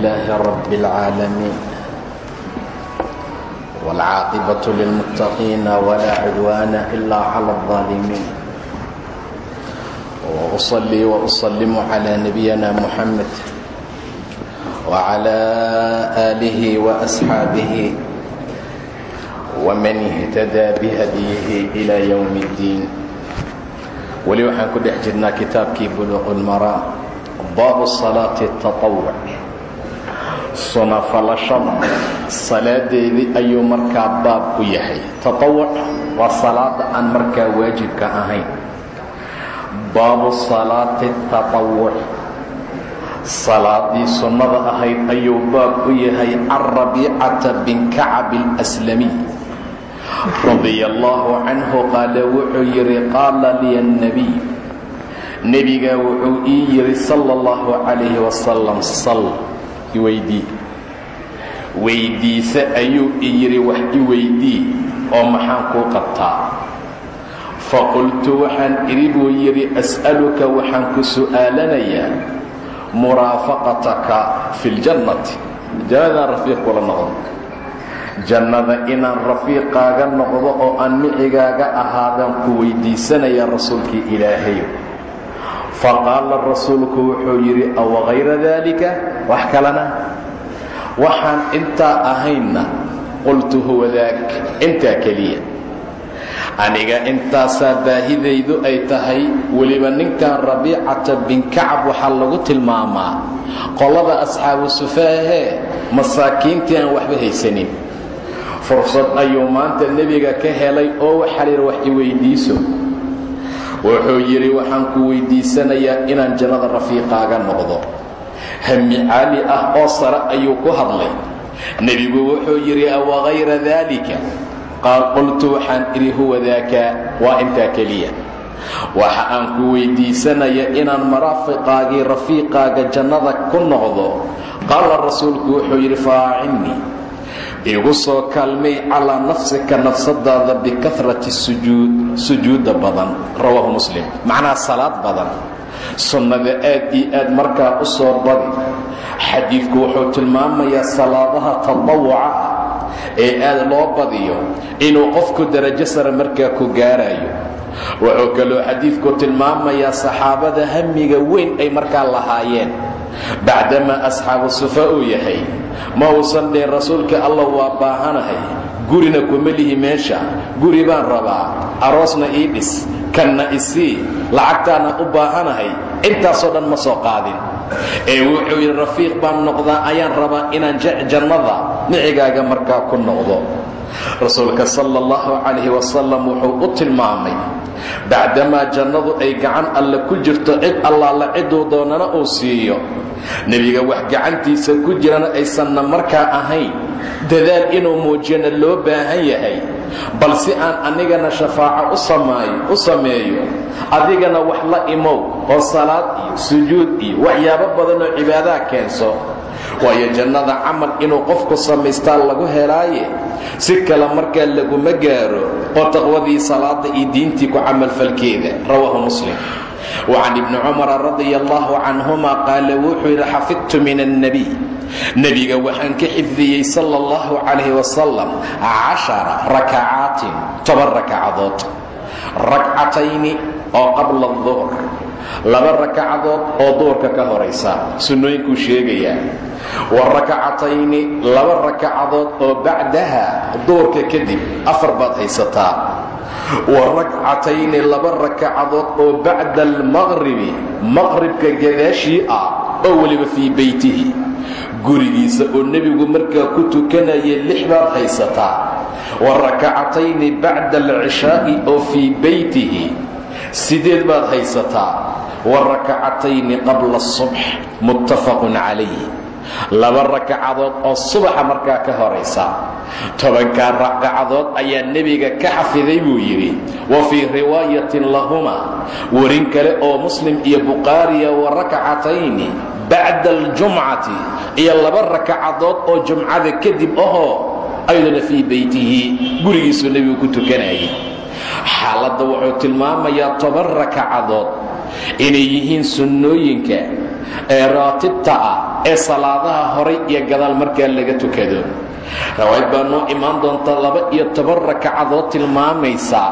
لله رب العالمين والعاقبة للمتقين ولا عدوان إلا على الظالمين وأصلي وأسلم على نبينا محمد وعلى آله وأصحابه ومن اهتدى بهديه إلى يوم الدين weli waxaan ku dhex jirnaa kitaabkii buluuq ulmaraam baabu salaati tatawuc sunafalashada salaadeedii ayuu markaa baab u yahay. Tatawuc waa salaada aan markaa waajibka ahayn. Baabu salaati tatawuc salaadii sunnada ahayd ayuu baab u yahay can rabiicata bin kacab alslamiy radia allaahu canhu qaala wuxuu yidhi qaala liya annabiy nebigaa wuxuu ii yidhi sala allahu calayhi wasalam sal iweydii. Weydiise ayuu i yidhi wax weydii oo maxaan kuu qabtaa? Faqultu waxaan idhi buu yidhi as'aluka waxaan ku su'aalanayaa muraafaqataka fi ljannati jannadaan rafiiq kula noqdo. Jannada inaan rafiiqaaga noqdo oo aan micigaaga ahaadaan ku weydiisanaya rasuulkii ilaahayo fa qaala rasuulku wuxuu yidhi aw hayra daalika? Wax kalena? Waxaan intaa ahaynna qultu huwa daak intaa keliya. Aniga intaasaa baahidaydu ay tahay weliba ninkan rabiicata bin kacab waxaa lagu tilmaamaa. Qolada asxaabu sufaahee masaakiintii aan waxba haysanin. Fursad ayuu maanta nebiga ka helay oo layidhi wax i weyddiiso wuxuu yidhi waxaan ku weyddiisanayaa inaan jannada rafiiqaaga noqdo. Hami caali ah oo sare ayuu ku hadlay. Nebigu wuxuu yidhi awa hayra daalika qaal qultu waxaan idhi huwa daaka waa intaa keliya. Waxa aan ku weyddiisanaya inaan maraafiqaagii rafiiqaaga jannada ku noqdo. Qaala rasuulku wuxuu yidhi faacinnii igu soo kaalmay calaa nafsika nafsadaada bikafrati sujuud sujuudda badan rawaahu muslim. Macnaha salaad badan. Sunnada aad iyo aad markaa u soo badi. Xadiidku wuxuu tilmaamayaa salaadaha tatawuca ah ee aad loo badiyo inuu qofku darajo sare markaa ku gaarayo wuxuu kaloo xadiidku tilmaamayaa saxaabada hamiga weyn ay markaa lahaayeen bacdamaa asxaabu sufa uu yahay ma uusan dheen rasuulka allah waa baahanahay gurina kuma lihi meesha guri baan rabaa aroosna ii dhis kanna isii lacagtaana u baahanahay intaasoo dhan ma soo qaadin ee wuxuu yidhi rafiiq baan noqdaa ayaan rabaa inaan jannada micigaaga markaa ku noqdo rasuulka sala allahu calayhi wasalam wuxuu u tilmaamay bacdamaa jannadu ay gacan alle ku jirto cid allaala ciduu doonana uu siiyo nebiga wax gacantiisa ku jirana aysanna markaa ahayn. Dadaal inuu muujiyana loo baahan yahay. Bal si aan anigana shafaaco u sameeyo adigana wax la imow oo salaad iyo sujuud iyo waxyaabo badanoo cibaadaha keenso. Waayo jannada camal inuu qofku samaystaa lagu helaaye si kale markaa laguma gaaro oo taqwadii salaada iyo diintii ku camalfalkeeda. Rawaahu muslim wacan ibni cumara radia allahu canhuma qaala wuxuu yidhi xafidtu min annebiy nebiga waxaan ka xifdiyey sala allahu calayh wasalam cashara rakacaatin toban rakacadood rakcatayni oo qabla duhr laba rakacadood oo duurka ka horaysa sunnooyinkuu sheegayaa wa rakacatayni laba rakacadood oo bacdaha duurka kadib afar baad haysataa wa rakcatayni laba rakacadood oo bacda almaqribi maqribka gadaashii ah oo weliba fii beytihi gurigiisa oo nebigu markaa ku tukanaya lix baad haysataa wa rakacatayni bacda alcishaa'i oo fii beytihi sideed baad haysataa wa rakacatayni qabla asubx muttafaqun calayh laba rakacadood oo subaxa markaa ka horaysa. Tobankaa rakacadood ayaa nebiga ka xafiday buu yidhi wa fii riwaayatin lahuma warin kale oo muslim iyo bukhaariya wa rakacatayni bacda aljumcati iyo laba rakacadood oo jumcada kadib ahoo ayadana fii beytihi gurigiisuu nebigu ku tukanayay. Xaaladda wuxuu tilmaamayaa toban rakacadood inay yihiin sunnooyinka ee raatibta ah ee salaadaha horay iyo gadaal markaa laga tukado rawaayad baa noo imaan doonta laba iyo toban rakacadood tilmaamaysa.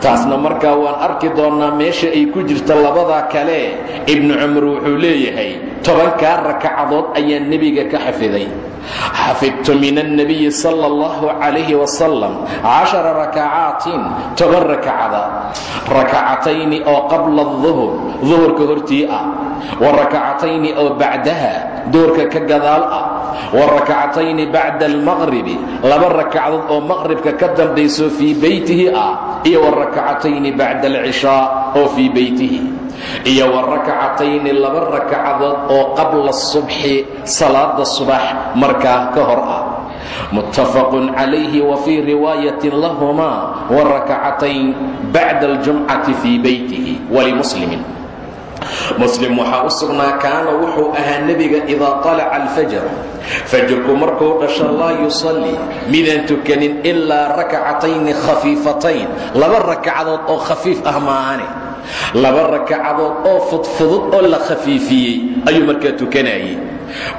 Taasna markaa waan arki doonnaa meesha ay ku jirta labadaa kale. Ibnu cumar wuxuu leeyahay tobankaa rakacadood ayaa nebiga ka xafiday. Xafidtu min annabiyi sala allahu calayhi wasalam cashara rakacaatin toban rakacada rakacatayni oo qabla aduhur duhurka hortii ah. Wa rakacatayni oo bacdaha duhurka ka gadaal ah wa rakacatayni bacda almaqribi. Laba rakacdood oo maqribka ka dambayso fii beytihi ah iyo wa rakacatayni bacda alcishaa oo fii beytihi iyo laba rakacadood oo qabla subxi salaada subax markaa ka hor ah. Muttafaqun calayhi wa fii riwaayatin lahumaa wa rakacatayn bacda aljumcati fii beytihi walimuslimin muslim waxaa u sugnaa kaana wuxuu ahaa nebiga idaa طalaca alfajr. Fajrku markuu dhasho laa yusallii midaan tukanin ilaa rakacatayni khafiifatayn. Laba rakacadood oo khafiif ah maahane laba rakacadood oo fudfudud oo la khafiifiyey ayuu markaa tukanayay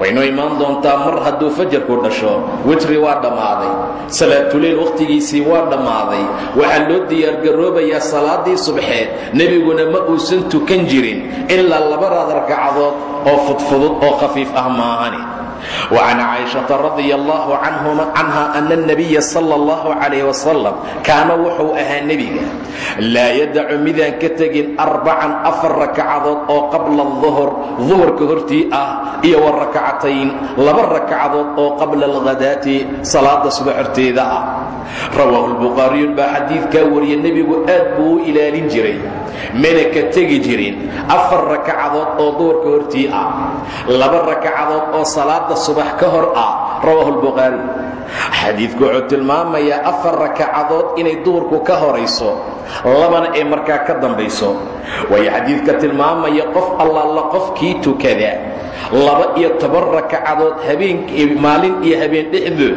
waynoo imaan doontaa mar hadduu fajarku dhasho witri waa dhammaaday. Salaatuleyl wakhtigiisii waa dhammaaday. Waxaa loo diyaargaroobayaa salaadii subxeed nebiguna ma uusan tukan jirin ilaa labadaad rakacadood oo fudfudud oo khafiif ah maahani وعن cائشhaةa رaضي الله canha أن النبya slى الله عليه وسلم kaana wuxuu ahaa nebiga laa yadacu midaan ka tegin arbacan afar rakacadood oo qabla الظuhr ظuhurka hortii ah iyo wa rakcatayn laba rakacadood oo qabla الغadaati salaada subax horteeda ah rawaahu الbukhaariyun baa xadiidkaa wariya nebigu aad buu u ilaalin jiray mana ka tegi jirin afar rakacadood oo duhurka hortii ah laba rakacadood oo salaada subax ka hor ah rawaahu lbukhaari xadiidku wuxuu tilmaamayaa afar rakacadood inay duhurku ka horayso labana ay markaa ka dambayso. Waayo xadiidka tilmaamaya qof allaala qofkii tukada laba-iyo toban rakacadood habeen maalin iyo habeen dhexdood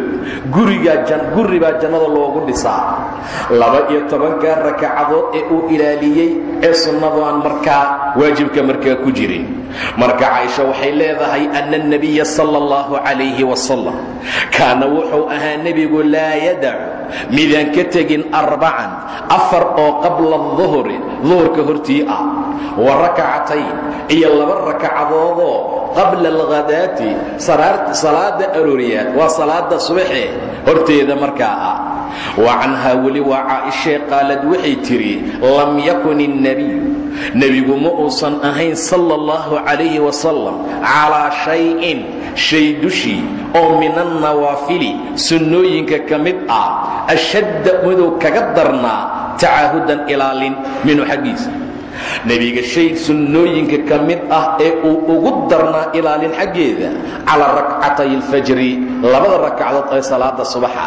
baa jannada loogu dhisaa. Laba-iyo tobankaa rakacadood ee uu ilaaliyey ee sunnadoaan markaa waajibka markaa ku jirin. Marka caaisha waxay leedahay anna alnabiya sala allahu calayhi wasalam kaana wuxuu ahaa nebigu laa yadacu midaan ka tegin arbacan afar oo qabla duhri duhurka hortii ah. Wa rakacatayn iyo laba rakacadoodoo qabla alkhadaati salaada arooriya waa salaada subaxe horteeda markaa ah. Wa canhaa weli waa caaishae qaalad waxay tiri lam yakun innebiyu nebigu ma uusan ahayn sala allahu calayhi wasalam calaa shayin shay dushii oo min annawaafili sunnooyinka ka mid ah ashadda madow kaga darnaa tacaahudan ilaalin minhu xaggiisa nebiga shay sunnooyinka ka mid ah ee uu ugu darnaa ilaalin xaggeeda calaa rakcatay alfajri labada rakcadood ee salaada subaxa.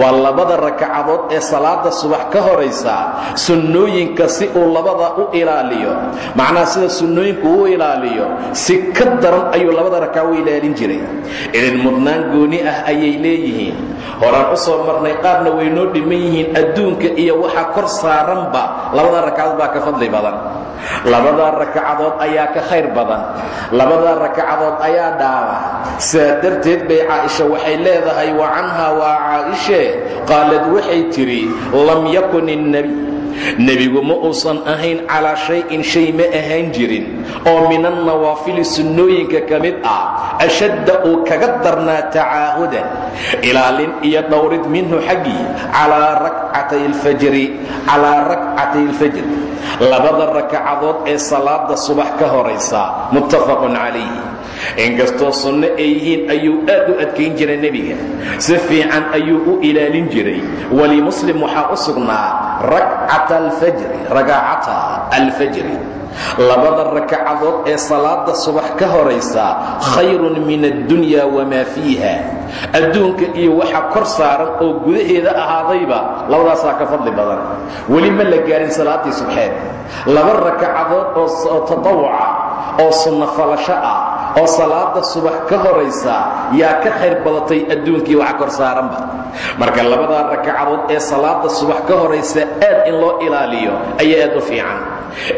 Waa labada rakacadood ee salaada subax ka horaysa sunnooyinka si uu labada u ilaaliyo. Macnaha sida sunnooyinku u ilaaliyo si ka daran ayuu labada rakac u ilaalin jiray. Idin mudnaan gooni ah ayay leeyihiin. Horaan u soo marnay qaarna way noo dhiman yihiin adduunka iyo waxa kor saaranba labada rakacadood baa ka fadli badan labadaa rakacadood ayaa ka khayr badan. Labadaa rakacadood ayaa dhaaba sidaa darteed bay caaisha waxay leedahay wa canhaa waa caaishe? Qaalad waxay tidhi lam yakun innebi nebigu ma uusan ahayn calaa shay-in shay ma ahaan jirin. Oo min annawaafili sunnooyinka ka mid ah ashadda uu kaga darnaa tacaahudan ilaalin iyo dhowrid minhu xaggii calaa rakcatay alfajri calaa rakcatay alfajr labada rakacadood ee salaada subax ka horaysa muttafaqun calayh inkastoo sunno ay yihiin ayuu aad u adkayn jiray nebiga. Si fiican ayuu u ilaalin jiray. Walimuslim waxaa u sugnaa rakcata alfajri ragacata alfajri labada rakacadood ee salaada subax ka horaysa khayrun min addunya wamaa fiiha. Adduunka iyo waxa kor saaran oo gudaheeda ahaadayba labadaasaa ka fadli badan. Weli ma la gaarin salaaddii subxeed. Laba rakacadood oo tatawuca oo sunno falasho ah oo salaada subax ka horaysa yaa ka khayr badatay adduunkii waxa kor saaranba. Marka labadaa rakacadood ee salaada subax ka horaysa aad in loo ilaaliyo ayaa aad u fiican.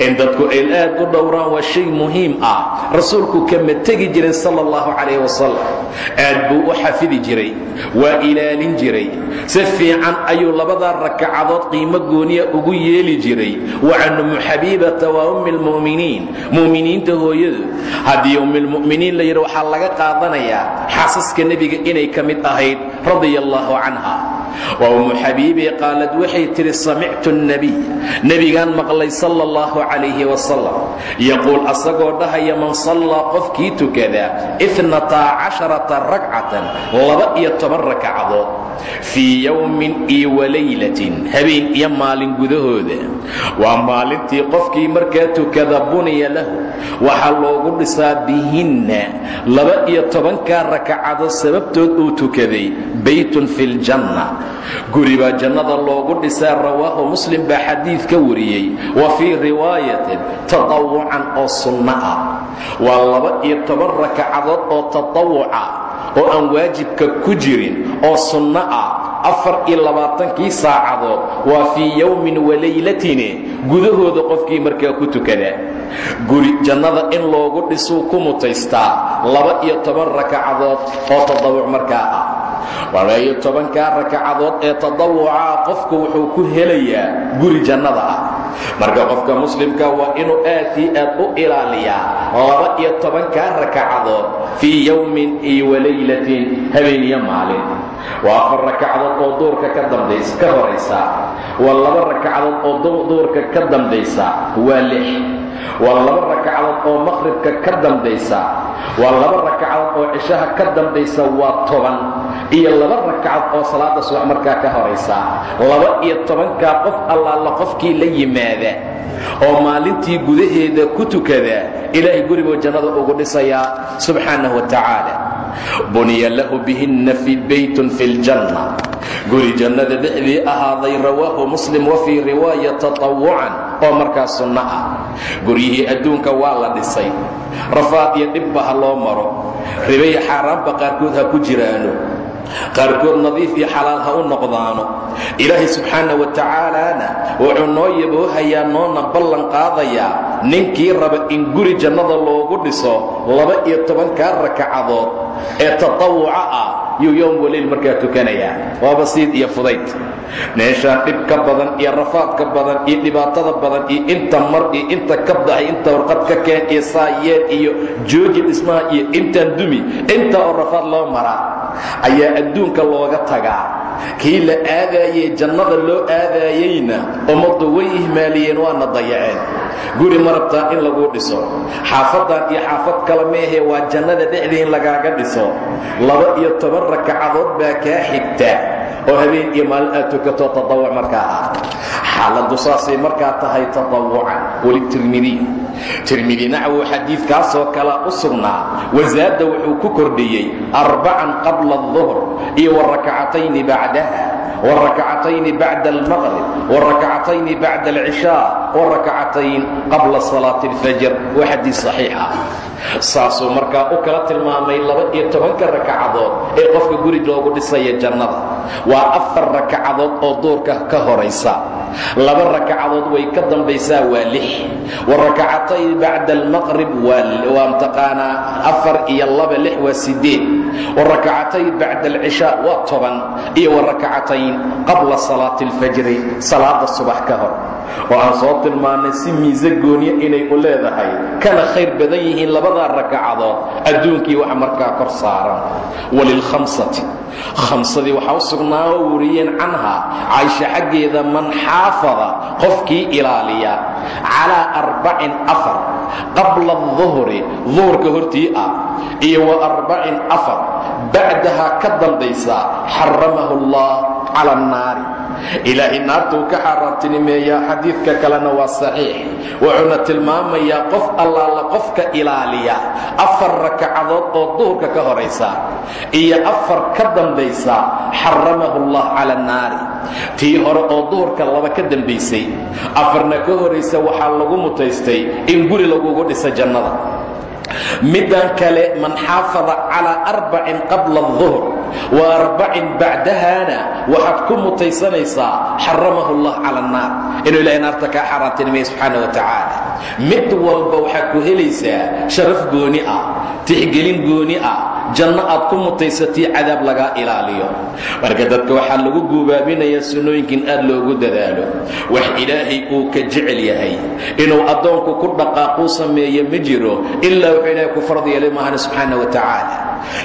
In dadku ay aad u dhowraan waa shay muhiim ah. Rasuulku kama tegi jirin sala allahu calayh wasalam aad buu u xafidi jiray waa ilaalin jiray. Si fiican ayuu labadaa rakacadood qiimo gooniya ugu yeeli jiray. Wa can ummu xabiibata waa ummi lmu'miniin mu'miniinta hooyadu haddii ummilmu'miniin la yidhi waxaa laga qaadanayaa xaasaska nebiga inay ka mid ahayd radia allahu canha. Waa ummu xabiibi qaalad waxay tidhi samictu nebiy nebigaan maqlay sala allahu calayhi wasalam yaquul asagoo dhahaya man sallaa qofkii tukada inataa casharata rakcatan laba-iyo toban rakcadood fii yowmin iyo walaylatin habeen iyo maalin gudahooda. Waa maalintii qofkii markaa tukada buniya lahu. Waxaa loogu dhisaa bihinna laba-iyo tobankaa rakacadood sababtood uu tukaday baytun fi ljanna guri baa jannada loogu dhisaa rawaahu muslim baa xadiid ka wariyey. Wa fii riwaayatin tatawucan oo sunno ah. Waa laba-iyo toban rakacadood oo tatawuca oo aan waajibka ku jirin oo sunno ah afar iyo labaatankii saacadood waa fii yowmin walaylatine gudahooda qofkii markaa ku tukada guri jannada in loogu dhisuu ku mutaystaa laba-iyo toban rakacadood oo tadawuc markaa ah. Laba-iyo tobankaa rakacadood ee tadawucaa qofku wuxuu ku helayaa guri jannada ah marka qofka muslimka waa inuu aad ii aad u ilaaliyaa laba-iyo tobankaa rakacadood fii yowmin iyo walaylatin habeen iyo maalin. Waa afar rakacadood oo duurka ka dambays ka horaysa. Waa laba rakacadood oo duurka ka dambaysa waa lix waa laba rakacadood oo maqhribka ka dambaysa. Waa laba rakacadood oo cishaha ka dambaysa waa toban. Iyo laba rakacadood oo salaada subax markaa ka horaysa. Laba iyo tobankaa qof allaala qofkii la yimaada oo maalintii gudaheeda ku tukada ilaahay gurigoo jannada ugu dhisayaa subxaanahu wa tacaala. Buniya lahu bihinna fi baytun fi ljanna guri jannada dhexdii ahaaday rawaahu muslim wa fii riwaaya tatawucan oo markaa sunno ah. Guryihii adduunka waa la dhisay. Rafaad iyo dhibba ha loo maro. Ribay xaaraanba qaarkood ha ku jiraano. Qaarkood nadiif iyo xalaal ha u noqdaano. Ilaahay subxaana wa tacaalana wuxuu noo yaboohayaa noona ballan qaadayaa. Ninkii raba in guri jannada loogu dhiso laba-iyo tobankaa rakacadood ee tatawuca ah yuu yowm waliil markaa tukanayaa. Waa basiid iyo fudayd. Meeshaan dhib ka badan iyo rafaad ka badan iyo dhibaatada badan iyo inta mar iyo inta kabdahay inta warqad ka keen iyo saayeen iyo jooji dhismaha iyo intaan dumi inta oo rafaad loo maraa ayaa adduunka looga tagaa kii la aadaayey jannada loo aadaayeyna ummaddu way ihmaaliyeen waana dayaceen. Guri ma rabtaa in laguu dhiso. Xaafadan iyo xaafad kale meehee waa jannada dhexdii lagaaga dhiso. Laba iyo toban rakacadood baa kaa xigta oo habeen iyo maalin aad tukato tatawuc markaa ah xaaladdu saasay markaa tahay tatawucan welitirmidiy tirmidi nacwow xadiidkaasoo kale u sugnaa wasaada wuxuu ku kordhiyey arbacan qabla aلظuhr iyo warakacatayni bacdaha warakacatayni bacda almaqrib warakacatayni bacda alcishaa warakacatayn qabla salaati اlfajr waa xadiid saxiix ah saasuu markaa u kala tilmaamay laba-iyo tobanka rakacadood ee qofka guri loogu dhisaya jannada. Waa afar rakacadood oo duurka ka horaysa. Laba rakacadood way ka dambaysaa waa lix. Warakacatayn bacda almaqrib waa mtaqaanaa afar iyo laba lix waa sideed warakacatayn bacda alcishaa waa toban. Iyo warakacatayn qabla salaati alfajri salaada subax ka hor oo aan soo tilmaannay si miise gooniya inay u leedahay. Kana khayr badan yihiin labadaa rakacadood. Adduunkii wax markaa kor saaran. Walilkhamsati khamsadii waxaa u sugnaa oo wariyeen canhaa caysha xaggeeda man xaafada qofkii ilaaliya. Calaa arbacin afar. Qabla aduhri duhurka hortii ah. Iyo wa arbacin afar bacdahaa ka dambaysa xaramahu allah cala annaari. Ilaahay naartuu ka xaaraantinimeeyaa xadiidka kalena waa saxiix. Wuxuuna tilmaamayaa qof allaala qofka ilaaliya afar rakacadood oo duhurka ka horaysa iyo afar ka dambaysa xaramahu allah cala annaari. Tii hore oo duhurka laba ka dambaysay afarna ka horaysa waxaa lagu mutaystay in guri lagugu dhisa jannada middan kale man xaafada calaa arbacin qabla aduhr wa arbacin bacdahana waxaad ku mutaysanaysaa xaramahu allah cala annaar inuu ilahay naarta kaa xaaraantinimaya subxaana wa tacaala. Mid walba waxaad ku helaysaa sharaf gooni ah tixgelin gooni ah janno aad ku mutaysatii cadaab lagaa ilaaliyo. Marka dadka waxaa lagu guubaabinayaa sunnooyinka in aad loogu dadaalo. Wax ilaahay uu ka jecel yahay. Inuu addoonku ku dhaqaaquu sameeyo ma jiro ilaa wuxuu ilaahay ku fard yeelay maahana wa tacaala.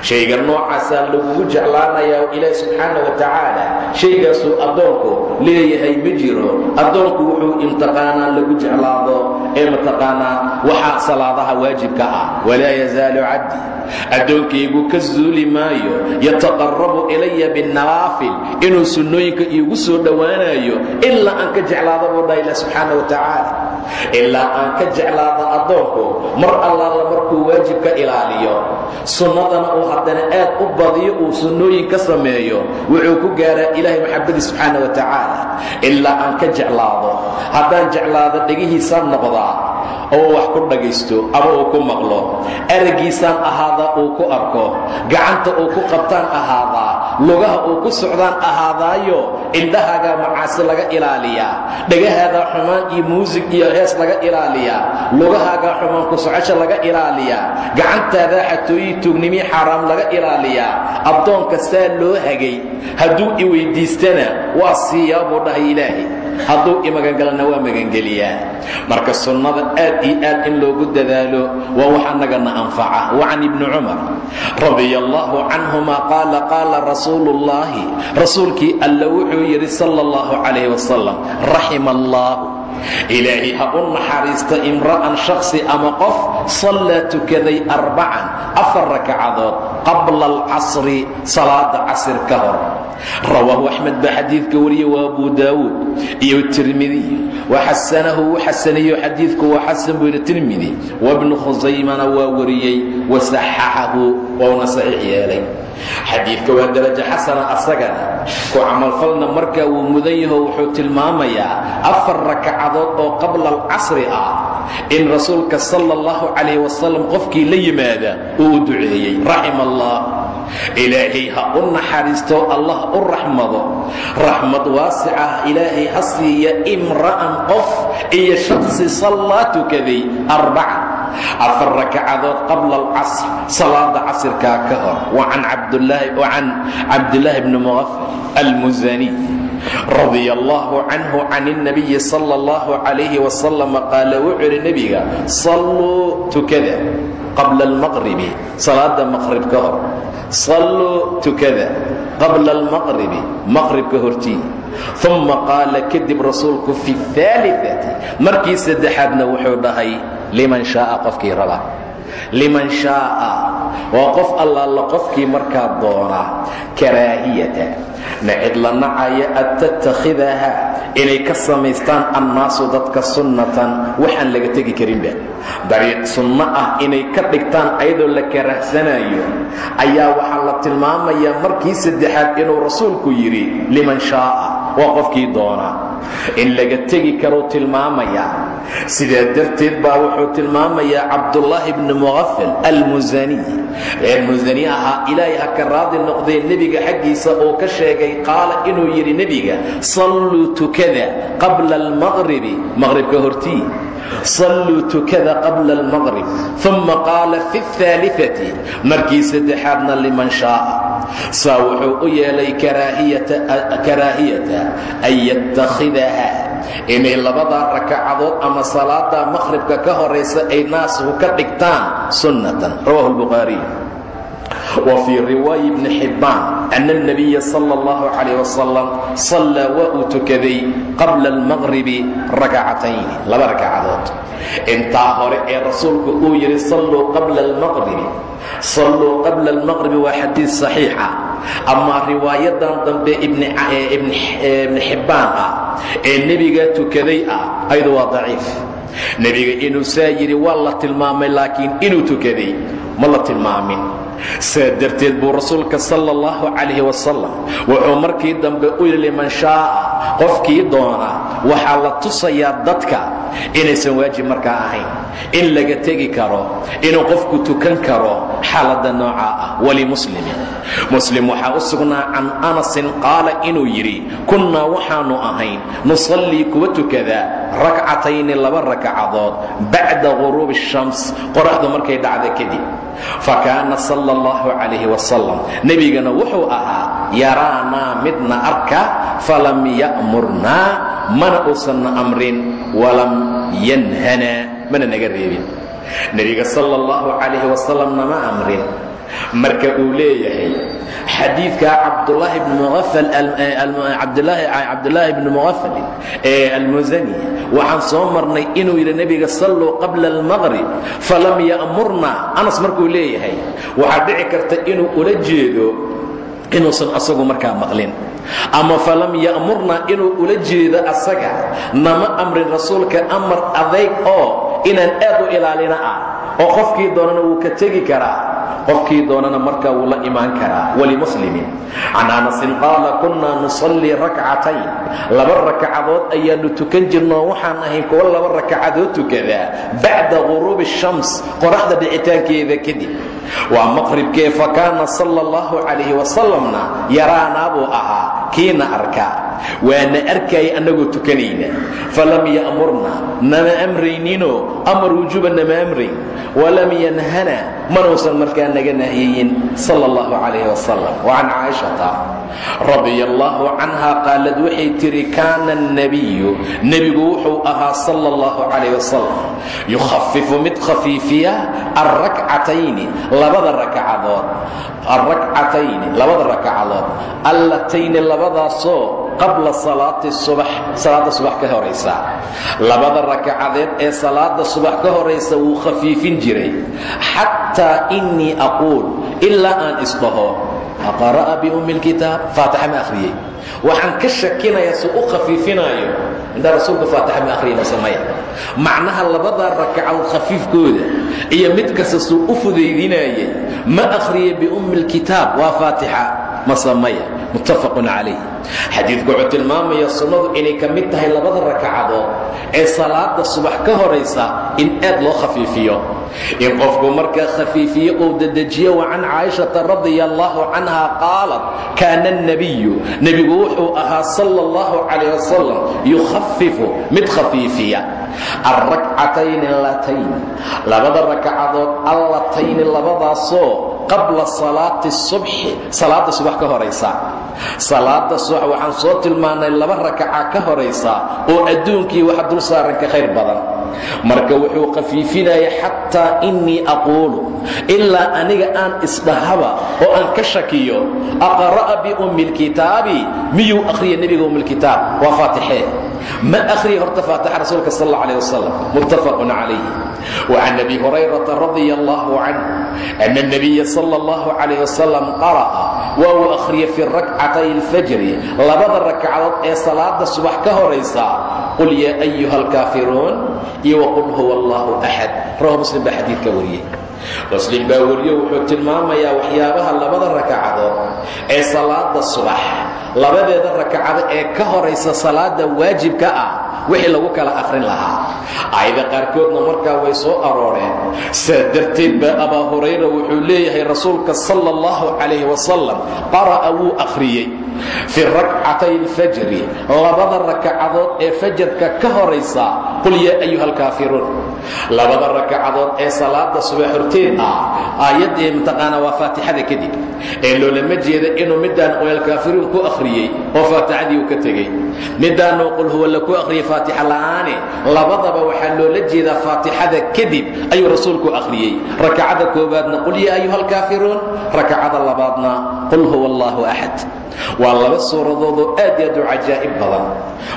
Shayga noocaasaa lagugu jeclaanayaa ilaahi subxaana wa tacaala. Shaygaasuu addoonku leeyahay ma jiro. Addoonku wuxuu imtiqaanaa lagu jeclaado ee mataqaanaa waxaa salaadaha waajibka ah. Walaa yazaalu cabdi. Addoonkaygu ka zuuli maayo yataqarabu ilaya binnawaafil. Inuu sunnooyinka iigu soo dhowaanayo ilaa aan ka jeclaado buu dhaha ilah subxaana wa tacaala. Ilaa aan ka jeclaado addoonku mar allaala markuu waajibka ilaaliyo sunnadana uu haddana aad u badiyo uu sunnooyin ka sameeyo wuxuu ku gaaraa ilaahay maxabadii subxaana wa tacaala ilaa aan ka jeclaado haddaan jeclaado dhegihiisaan noqdaa oo wax ku dhagaysto ama uu ku maqlo. Araggiisaan ahaadaa uu ku arko. Gacanta uu ku qabtaan ahaadaa lugaha uu ku socdaan ahaadaayo indhahaagaa macaasi laga ilaaliyaa dhegahaagaa xumaan iyo muusig iyo hees laga ilaaliyaa lugahaagaa xumaan ku socosha laga ilaaliyaa gacantaadaa xatooyi tuugnimii xaaraam laga ilaaliyaa addoonka saa loo hagay. Hadduu i waa siiyaa buu dhahay ilaahay hadduu i magangalana waa magangeliyaa. Marka sunnada aad iyo aad in loogu dadaalo waa wax annagana anfaca. Wa can ibni cumar radia allahu canhuma qaala qaala rasuulu ullaahi rasuulkii alla wuxuu yidhi sala allahu calayh wasalam raxima allaahu ilaahay ha u naxariista imra'an shaksi ama qof sallaa tukaday arbacan afar rakacadood qabla alcasri salaada casir ka hor rawaahu axmed baa xadiidka wariye waa abu daawuud iyo tirmidiy waxasanahu wuu xasaniyo xadiidku waa xasan buu yidhi tirmidi. Wabnu khusaymana waa wariyey wasaxaxahu wauna saxiix yeelay. Xadiidka waa darajo xasana asagana. Ku camalfalna markaa wuu mudan yaho wuxuu tilmaamayaa afar rakacadood oo qabla alcasri ah in rasuulka sala allahu calayh wasalam qofkii la yimaada uu u duceeyey. Raxima allah ilaahay ha u naxariisto allah u raxmado. Raxmad waasicah ilaahay ha siiya imra'an qof iyo shaksi sallaa tukaday arbaca. Afar rakacadood qabla alcasr salaada casirkaa ka hor. Wacan cabdillaahi bni muqafir almusaniy radia allahu canhu can اnabiyi sala اllahu calayhi wasalam qaala wuxuu idhi nebiga salluu tukada qabla almaqribi salaada maqrib ka hor salluu tukada qabla almaqribi maqribka hortii uma qaala kadib rasuulku fi اhaaliثati markii saddexaadna wuxuu dhahay liman shaaa qofkii raba liman shaaa waa qof allaala qofkii markaa doona karaahiyata. Nacid la nacaya an tattakhidaha inay ka samaystaan annaasu dadka sunnatan. Waxaan laga tegi karinba dariiq sunno ah inay ka dhigtaan ayadoo la karahsanayo ayaa waxaa la tilmaamayaa markii saddexaad inuu rasuulku yidhi liman shaaa waa qofkii doona in laga tegi karuu tilmaamayaa sidaa darteed baa wuxuu tilmaamayaa cabdullaahi bni muqafil almusaniy reer musani ahaa ilaahay ha ka raadi noqdee nebiga xaggiisa uu ka sheegay qaala inuu yidhi nebiga salluu tukada qabla almaqribi maqribka hortii. Salluu tukada qabla almaqrib uma qaala fi اhaaliثati markii saddexaadna liman shaaa saa wuxuu u yeelay karaahiyata an yatakhidaha inay labadaa rakacadood ama salaada maqhribka ka horaysa ay naasku ka dhigtaan sunnatan. Rawahu lbukhaariy wa fii riwaayi bni xibbaan ana alnabiya sala allahu calayh wasalam sallaa waa uu tukaday qabla almaqribi rakacatayni laba rakacadood. Intaa hore ee rasuulku uu yidhi salluu qabla almaqribi salluu qabla waa xadiid saxiixa amaa riwaayadan dambe ibni xibbaan ah ee nebiga tukaday ah ayadu waa daciif. Nebiga inuu saa yidhi waa la tilmaamay laakiin inuu tukaday ma la tilmaamin. Saa darteed buu rasuulka sala allahu calayhi wasalam wuxuu markii dambe u yidhi liman shaa'a qofkii doona waxaa la tusayaa dadka inaysan waajib markaa ahayn in laga tegi karo inuu qofku tukan karo xaaladda noocaa ah walimuslimin muslim waxaa u sugnaa can anasin qaala inuu yidhi kunnaa waxaannu ahayn nusallii kuwa tukadaa rakcatayni laba rakacadood bacda guruubi shams qoraxdu markay dhacda kadib. Fa kaana sala allahu calayhi wasalam nebigana wuxuu ahaa yaraanaa midna arka falam ya'murnaa mana uusanna amrin walam yanhanaa mana naga reebin. Nebiga sala allahu calayhi wasalam nama amrin marka uu leeyahay xadiidka cabdulaahi bn muafal cabdulaahi bni muqafal ee almusani waxaan soo marnay inuu yidhi nebiga salluu qabla almaqrib falam ya'murna. Anas markuu leeyahay waxaa dhici karta inuu ula jeedo inuusan asagu markaa maqlin ama falam ya'murna inuu ula jeedo asaga nama amrin rasuulka amar adayg oo inaan aad u ilaalina ah oo qofkii doonana wuu ka tegi karaa qofkii doonana markaa wuu la imaan karaa walimuslimin can anasin qaala kunnaa nusallii rakcatayn. Laba rakacadood ayaannu tukan jirnoo waxaan ahayn kuwo laba rakacadood tukadaa bacda guruubi shams qoraxda dhicitaankeeda kadib. Waa maqribkee fa kaana sala allahu calayhi wasalamna yaraanaa buu ahaa kiina arkaa waana arkaya annagoo tukanayna. Falam ya'murna nama amrayninoo amar wujuuba nama amrayn walam yanhana manuusan markaa naga nahyayin sala allahu calayh wasalam wacan caaishata radia allahu canha qaalad waxay tidhi kaana annabiyu nebigu wuxuu ahaa sala allahu calayh wasalam yukhafifu mid khafiifiya alrakcatayni labada rakacadood alrakcatayni labada rakacadood allatayni labadaasoo qabla salaati subax. Salaadda subax ka horaysa labada rakacadeed ee salaada subax ka horaysa wuu khafiifin jiray. Xataa innii aquul ilaa aan isdhaho aqara'a biummi lkitaab faatixa ma akhriyey. Waxaan ka shakinayaa suu u khafiifinaayo. Intaa rasuulku faatixa ma akhriyay masamaya macnaha labadaa rakacadood khafiifkooda iyo mid kasta suu u fudaydinaayay ma akhriyay biummi lkitaab waa faatixa masamaya muttafaqun calayh xadiidku wuxuu tilmaamaya sunnadu inay ka mid tahay labada rakacadood ee salaada subax ka horaysa in aad loo khafiifiyo. In qofku markaa khafiifiyo uu dedejiyo wa can caaishata radia allahu canha qaalat kaana annabiyu nebigu wuxuu ahaa sala allahu calayh wasalam yukhafifu mid khafiifiya. Alrakcatayni allatayni labada rakacadood allatayni labadaasoo qabla salaati subxi salaada subax ka horaysa. Salaada subax waxaan soo tilmaannay laba rakaca ka horaysa oo adduunkii waxa dul saaran ka khayr badan marka wuxuu khafiifinaya xataa innii aquulu ilaa aniga aan isdhahaba oo aan ka shakiyo aqra'a biummi lkitaabi miyuu akhriya nebiga ummilkitaab waa faatixee ma akhriya horta faatixa rasuulka sal alla alih wasalam muttafaqun calayh وعن أبي هريرة رضي الله عنه أن النبي صلى الله عليه وسلم قرأ وهو أخري في الركعتي الفجر لبض الركعات أي صلاة الصبح كهريسا قل يا qul yaa ayuha alkaafiruun iyo waqul huwa allahu axad rawahu muslim baa xadiidka wariyey muslim baa wariyo wuxuu tilmaamayaa waxyaabaha labada ragcadood ee salaada subax labadeeda ragcado ee ka horeysa salaada waajibka ah wixii lagu kala akhrin lahaa. Aayada qaarkoodna markaa way soo arooreen. Saa darteed baa abaa hurayra wuxuu leeyahay rasuulka sala allahu calayhi wasalam qara'a wuu akhriyey fi rakcatay alfajri labada rakacadood ee fajarka ka horaysa qul yaa ayuha alkaafiruun labada rakacadood ee salaada subax horteed ah aayaddii mataqaanaa waa faatixada kadib ee loolama jeeda inuu midaan qulaalkaafiruun ku akhriyey oo faatixadii uu ka tegey. Midaanuu qul huwa ku akhriyey faatixa la'aane labadaba waxaa loola jeedaa faatixada kadib ayuu rasuulku akhriyey. Rakacada koowaadna qul yaa ayuha alkaafiruun rakacada labaadna qul huwa allahu axad waa laba suuradoodoo aad i aad u cajaa'ib badan.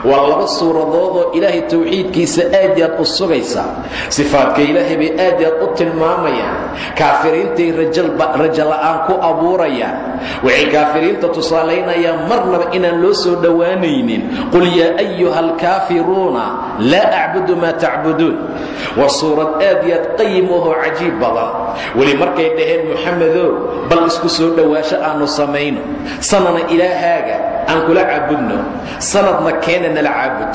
Waa laba suuradoodoo ilaahay tawxiidkiisa aad i aad u sugaysa. Sifaadka ilaahay bay aad i aad u tilmaamayaan. Kaafiriintay rajo la'aan ku abuurayaan. Waxay kaafiriinta tusaalaynayaan marnaba inaan loo soo dhowaanaynin qul yaa ayuha alkaafiruuna laa acbudu maa tacbuduun. Waa suurad aad i aad qayim ahoo cajiib badan. Weli markay dhaheen muxamedow bal isku soo dhowaasho aannu samayno. Sanana ilaahaaga aan kula caabudno sanadna keena nala caabud.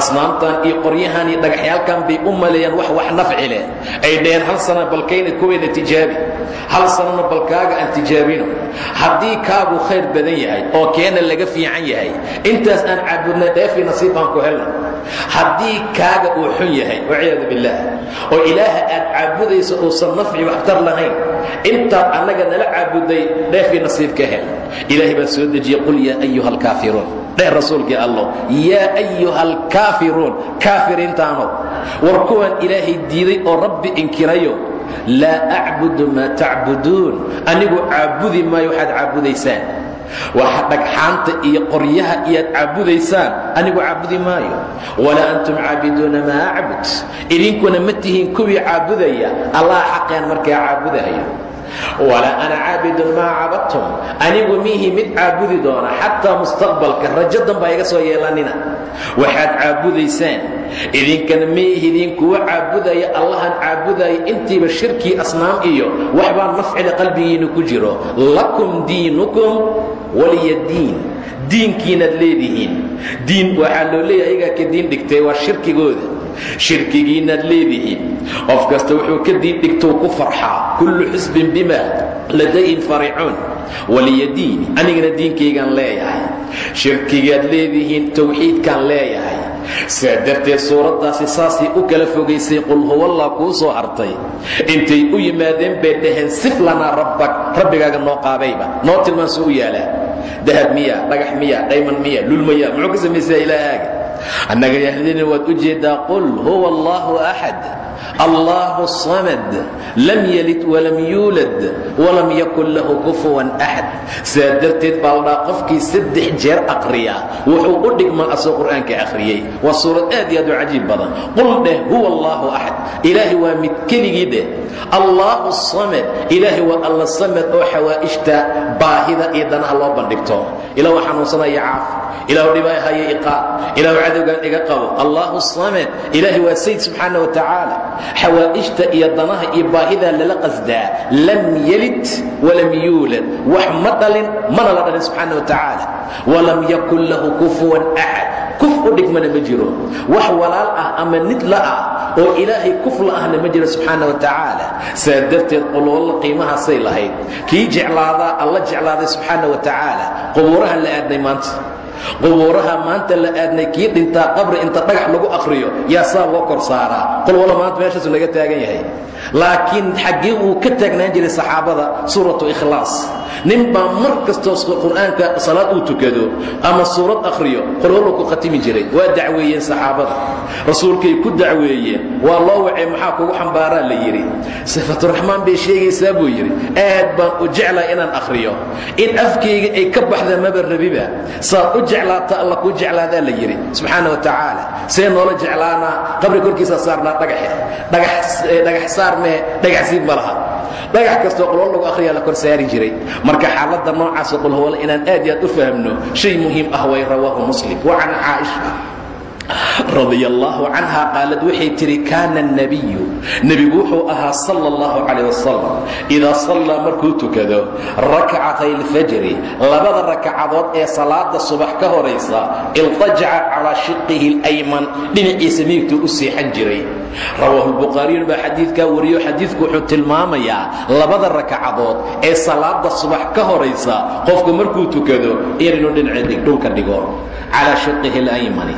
Asnaamtan iyo qoryahan iyo dhagaxyaalkan bay u maleeyaan wax wax nafci leh. Ay dhaheen hal sana balkayna kuwayna tijaabi? Hal sanana balkaaga aan tijaabino? Haddii kaagu khayr badan yahay oo keena laga fiican yahay intaas aan caabudna dheefii nasiib baan ku helna haddii kaaga uu xun yahay waciyaadu billaah oo ilaaha aad caabudayso uusan nafci waxtar lahayn intaad annaga nala caabuday dheefii nasiib ka hel. Ilaahay baa soo dejiyey qul yaa ayuha alkaafiruun dheh rasuulkii allow yaa ayuha alkaafiruun kaafiriintaanow war kuwan ilaahay diiday oo rabbi inkirayo laa acbudu maa tacbuduun anigu caabudi maayo waxaad caabudaysaan waxa dhagxaanta iyo qoryaha iyaad caabudaysaan anigu caabudi maayo walaa antum caabiduuna maa acbud idinkuna ma tihiin kuwii caabudaya allah xaqeen markaa caabudahayo walaa ana caabidun maa cabadtum anigu miihi mid caabudi doona xataa mustaqbalka rajo danbaa iga soo yeelanina. Waxaad caabudaysaan. Idinkana miihidin kuwa caabudaya allahan caabudaya intiiba shirkii asnaam iyo waxbaa nafcila qalbigiinna ku jiro. Lakum diinukum waliya diin. Diinkiinaad leedihiin. Diin waxaa loo leeyahay ayagaa ka diin dhigtay waa shirkigooda shirkigiinaad leedihiin. Qof kasta wuxuu ka diin dhigtou ku farxaa kullu xisbin bima ladayhim faricuun waliya diini anigana diinkaygaan leeyahay. Shirkigaad leedihiin tawxiidkaan leeyahay. Saa darteed suuraddaasi saasay u kala fogaysay qul huwallah kuu soo hartay. Intay u yimaadeen bay dhaheen sif lanaa rabbak rabbigaaga noo qaabayba noo tilmaansu u yaalaa. Dahab miya dhagax miya dhayman miya lulmaya muxuu ka samaysaa ilaahaaga annaga yahdina waad u jeeddaa qul huwa allahu axad allahu samad lam yalid walam yuulad walam yakun lahu kufuwan axad saa darteed baa ladhaa qofkii saddex jeer aqriya wuxuu u dhigmaa asoo qur'aanka akhriyey waa suurad aad iyo aad u cajiib badan. Qul dheh huwa allahu axad ilaahay waa mid keligii dheh allahu samad ilaahay waa alla samad oo xawaa'ijta baahida iyo danaha loo bandhigto. Ilahu xanuunsanaya caaf. Ilahu dhibaahaya iqaab. Ilahu cadowgan iga qabo. Allahu samad ilaahay waa sayd subxaana wa tacaala xawaa'ijta iyo danaha iyo baahidaa lala qasdaa lam yelid walam yuulad. Wax ma dhalin mana la dhalin subxaana wa tacaala. Walam yakun lahu kufuwan axad. Kuf u dhigmana ma jiro. Wax walaal ah ama nid la ah oo ilaahay kuf la ahna ma jiro subxaana wa tacaala. Saa darteed qoloolla qiimahaasay lahayd. Kii jeclaadaa alla jeclaaday subxaana wa tacaala. Qubuurahan la aadnay maanta qubuuraha maanta la aadnay kii dhintaa qabri inta dhagax lagu akhriyo yaa saa loo kor saaraa. Qolwalla maanta meeshaasu laga taagan yahay. Laakiin xaggee uu ka taagnaan jiray saxaabada suuratu ikhlaas. Nin baa mar kastoo qur'aanka salaad uu tukado ama suurad akhriyo qolwallu ku khatimi jiray. Waa dacweeyeen saxaabada. Rasuulkay ku dacweeyeen. Waa loo wacay maxaa kugu xambaaraa la yidhi. Sifaturaxmaan bay sheegaysaa buu yidhi. Aad baan u jeclaa inaan akhriyo. In afkayga ay ka baxda maba rabiba. Saad u jeclaata alla kuu jeclaadaa la yidhi. Subxaana wa tacaala see noola jeclaanaa qabri korkiisa saarnaa dhagaxe. Dhagax saar mehe dhagaxsiid ma laha. Dhagax kastoo qolol lagu akhriyaa la kor saari jiray. Marka xaaladda noocaasa qolhowle inaan aad iyo aad u fahamno shay muhiim ah way rawaahu muslim. Wa can caaisha radi allaahu canha qaalad waxay tidhi kaana nabiyu nebigu wuxuu ahaa sala allahu calayh wasalam idaa sallaa markuu tukado rakcatay alfajri labada rakcadood ee salaada subax ka horaysa iltajaca calaa shiqihi alyman dhinaciisa miigtuu u seexan jiray rawaahu lbukhaariyun baa xadiidkaa wariyo xadiidku wuxuu tilmaamayaa labada rakacadood ee salaada subax ka horaysa qofku markuu tukado inaynu dhinaca dhulka dhigo. Calaa shiqihi اlaymani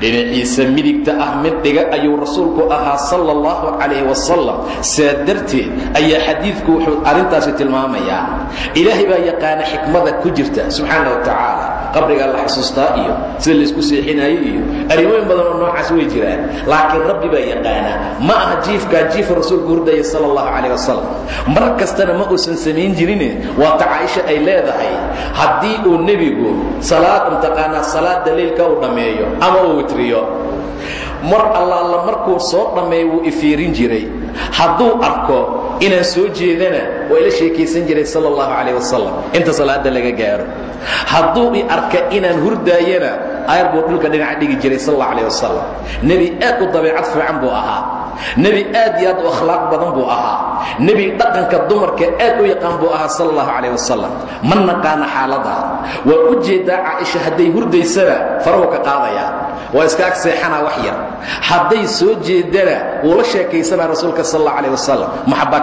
dhinaciisa midigta ah mid dhiga ayuu rasuulku ahaa sala allahu calayh wasalam saa darteed ayaa xadiidku wuxuu arrintaasi tilmaamayaa. Ilaahay baa yaqaana xikmada ku jirta subxaana wa qabrigaa la xasuustaa iyo sida laysku seexinaayo iyo arrimooyin badan oo noocaas way jiraan. Laakiin rabbi baa yaqaana ma aha jiifkaa jiifa rasuulku hurdaya sala allahu calayh wasalam mar kastana ma uusan samayn jirine waata caaisha ay leedahay. Haddii uu nebigu salaad mtaqaanaa salaada leylka uu dhammeeyo ama uu witriyo mar allaala markuu soo dhammeeyo wuu ifiirin jiray. Hadduu arko inaan soo jeedana waa ila sheekaysan jiray sala allahu calayh wasalam inta salaada laga gaaro. Hadduu i arka inaan hurdaayana ayar buu dhulka dhinaca dhigi jiray sal alla calayh wasalam nebi aad u dabeecad fiican buu ahaa. Nebi aad iyo aad u akhlaaq badan buu ahaa. Nebi dhaqanka dumarka aad u yaqaan buu ahaa sal allahu calayh wasalam ma naqaana xaalada? Waa u jeeddaa caaisha hadday hurdaysana farahu ka qaadayaa. Waa iska ag seexanaa wax yar. Hadday soo jeedana wuu la sheekaysanaa rasuulka sal alla calayh wasalam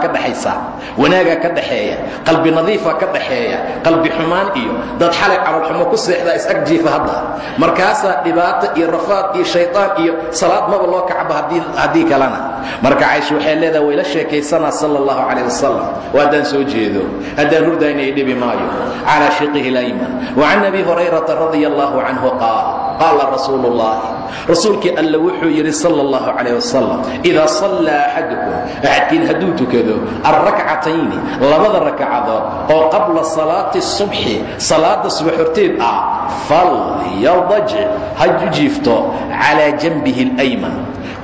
ka dhexaysa wanaagaa ka dhaxeeya qalbi nadiifa ka dhaxeeya qalbi xumaan iyo dad xalay carabxumo ku seexdaa is-agjiifa hadda. Markaasaa dhibaato iyo rafaad iyo shaytaan iyo salaad maba loo kacba haddii kalena. Marka caysha waxay leedaha wayla sheekaysanaa sal allahu calayh wasalam oo soo jeedo haddaan hurdayna i dhibi maayo. Calaa shiqihi layman wa can abi hurayrata radia allahu canhu qaal qaala rasuul اllahi rasuulkii alla wuxuu yidhi sal اllahu calayh wasalam idaa sallaa axadukum axadkiin hadduu tukado alrakcatayni labada rakacadood oo qabla salaati subxi salaada subax horteed ah falyadac ha u jiifto calaa janbihi اlayman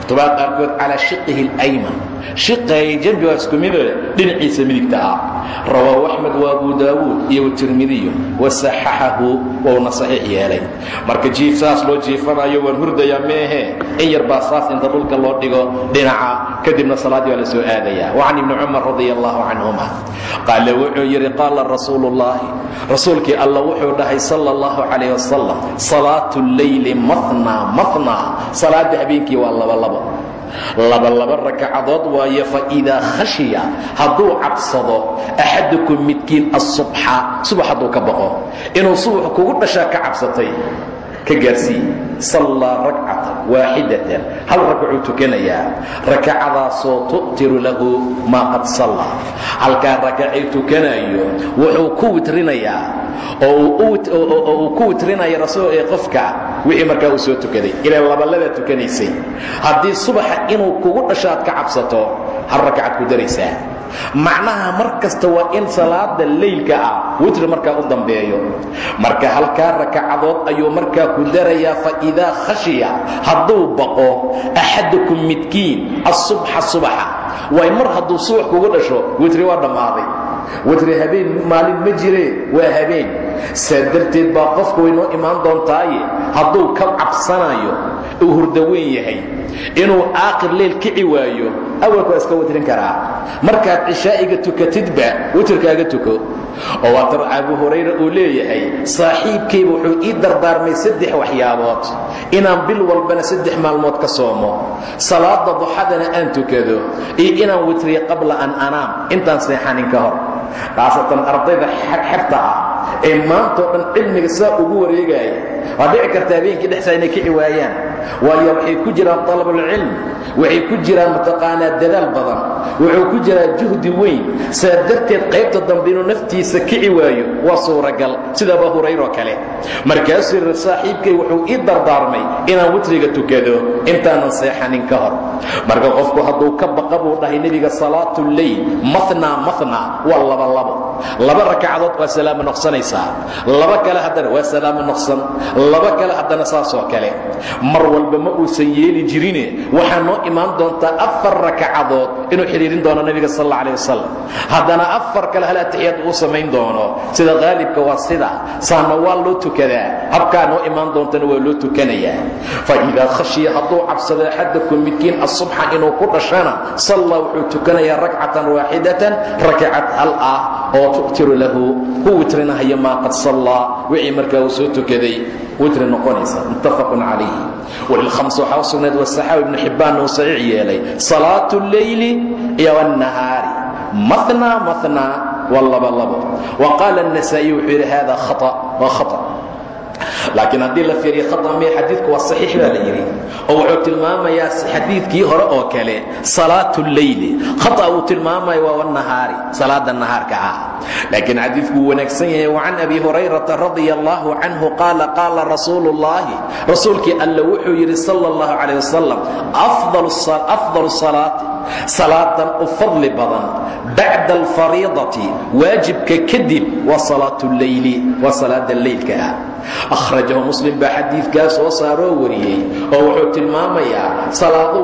kutubaa qaarkood calaa shiqihi اlayman shiqay janbi waa isku dhinaciisa midigta ah. Rawaahu wa abu daawuud iyo watirmidiyu wasaxaxahu wouna saxiix yeelay. Marka jiif saas loo jiifanayo waan meehe in yar baa saas inta dhulka dhigo dhinaca kadibna salaaddii waa la soo aadaya. Wacan ibni cumar radia allahu canhuma wuxuu yidhi qaala rasuulu ullaahi rasuulkii alla wuxuu dhahay sala allahu calayh wasalam salaatu lleyli matna matna salaada habeenkii waa labalabo labalaba rakacadood waaye faidaa khashiya hadduu cabsado axadukum midkiin asubxa subax hadduu ka baqo inuu subax kugu dhashaa ka cabsatay ka gaarsii sallaa rakcatan waaxidatan hal rakcuu tukanayaa rakacadaasoo tu'tiru lahu maa qad sallaa. Halkaa rakacay tukanayo wuxuu ku witrinayaa oo uu ku witrinaya rasuul ee qofka wixii markaa uu soo tukaday. Ilaa labalabaa tukanaysay. Haddii subaxa inuu kugu dhasho aad ka cabsato hal rakcad ku daraysaa macnaha mar kasta waa in salaada leylka ah witri markaa u dambeeyo. Marka halkaa rakacadood ayuu markaa ku darayaa faidaa khashiya hadduu baqo axadukum midkiin asubxa subaxa. Way mar hadduu subax kugu dhasho witri waa dhammaaday. Witri habeen maalin ma jire waa habeen. Saa darteed baa qofku way noo imaan doontaaye hadduu ka cabsanayo uu hurdo weyn yahay inuu aakhir leyl kici waayo awalku waa iska witrin karaa. Markaad cishaa'iga tukatidba witrkaaga tuko oo waatar abu hurayra uu leeyahay saaxiibkayba wuxuu ii dardaarmay saddex waxyaabood. Inaan bil walbana saddex maalmood ka soomo. Salaada duxadana aan tukado iyo inaan witriyo qabla an anaam. Intaan seexanin ka hor. Khaasatan ardayda xerta ah ee maantao dhan cilmiga saa ugu wareegaya waa dhici karta habeenkii dhexsaa inay kici waayaan waayo waxay ku jiraan talabulcilm waxay ku jiraan mataqaanaa dadaal badan wuxuu ku jiraa juhdi weyn saa darteed qaybta dambe inuu naftiisa kici waayo waa suuragal. Sida hurayroo kale. Markaasuu saaxiibkay wuxuu ii dardaarmay inaan witriga tukado intaanan seexanin ka hor. Marka qofku hadduu ka baqa buu dhahay nebiga salaatu leyl matna matna waa labalabo laba rakacadood waa salaamo noqsanaysaa. Laba kale haddana waa salaamo noqsan. Laba kale haddana saasoo kale. Mar walba ma uusan yeeli jirine waxaa noo imaan doontaa afar rakacadood inuu xidhiirin doono nebiga sal alla alih wasalam haddana afar kale hal atixiyaad uu samayn doono. Sida qaalibka waa sida saana waa loo tukadaa. Habkaa noo imaan doontana waa loo tukanayaa faidaa khashiya hadduu cabsado axadakum midkiin asubxa inuu ku dhashana salla wuxuu tukanayaa rakcatan waaxidatan rakacad hal ah oo tu'tiru lahu. Ku witrinahaya maa qad sallaa wixii markaa uu soo tukaday witri noqonaysa muttafaqun calayh walilkhams waxaa u sugnayd wasaxaabi ibnu xibbaanna uu saxiix yeelay salaatu lleyli iyo wannahaari matna matna waa laba labo wa qaala النasaaئي wuxuu yidhi hada khaطأ waa khaطأ laakiin haddii la fiiriyo khatamiya xadiidku waa saxiix baa la yidhi oo wuxuu tilmaamayaa xadiidkii hore oo kale salaatu leyli khata uu tilmaamaya waa wanahaari salaada nahaarka ah. Laakiin xadiidku wuu wanaagsan yahay. Wacan abi hurayrata radia allahu canhu qaala qaala rasuulu alla wuxuu yidhi sala allahu calayh wasalam afdalu salaati salaadan u fadli badan bacda alfariidati waajibka kadib waa salaatu leyli waa salaada leylka ah akhrajahu muslim baa xadiidkaa soo saaroo wariyey oo wuxuu tilmaamayaa salaado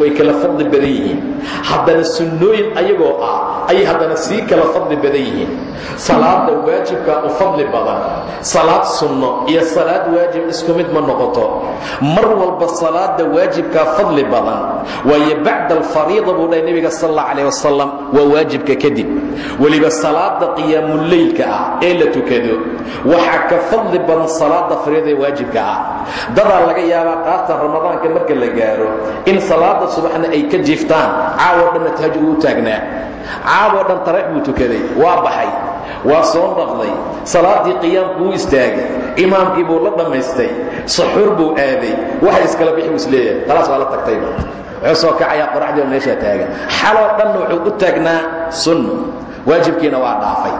way kala fadli badan yihiin. Haddana sunnooyin ayagoo ah ayay haddana sii kala fadli badan yihiin. Salaada waajibkaa u fadli badan. Salaad sunno iyo salaad waajib isku mid ma noqoto. Mar walba salaada waajibkaa fadli badan. Waayo bacda alfariida buu dhahay nebiga sal alla calah wasalam waa waajibka kadib. Weliba salaada qiyaamuleylka ah ee la tukado waxaa ka fadli badan salaada fariida ee waajibka ah. Dadaa laga yaabaa qaartan ramadaanka marka la gaaro in salaada subaxna ay ka jiiftaan caawoo dhanna tahajud uu taagnaa caawoo dhan tarax buu tukaday waa baxay waa soo dhaqday salaadii qiyaamku u istaagay imaamkii buu la dhammaystay saxuur buu aaday waxa iskala bixi is leeyahay khalaas waa la tagtayba wuxuu soo kacayaa qoraxdii oo meeshaa taagan. Xaloo dhanna wuxuu u taagnaa sunno waajibkiina waa dhaafay.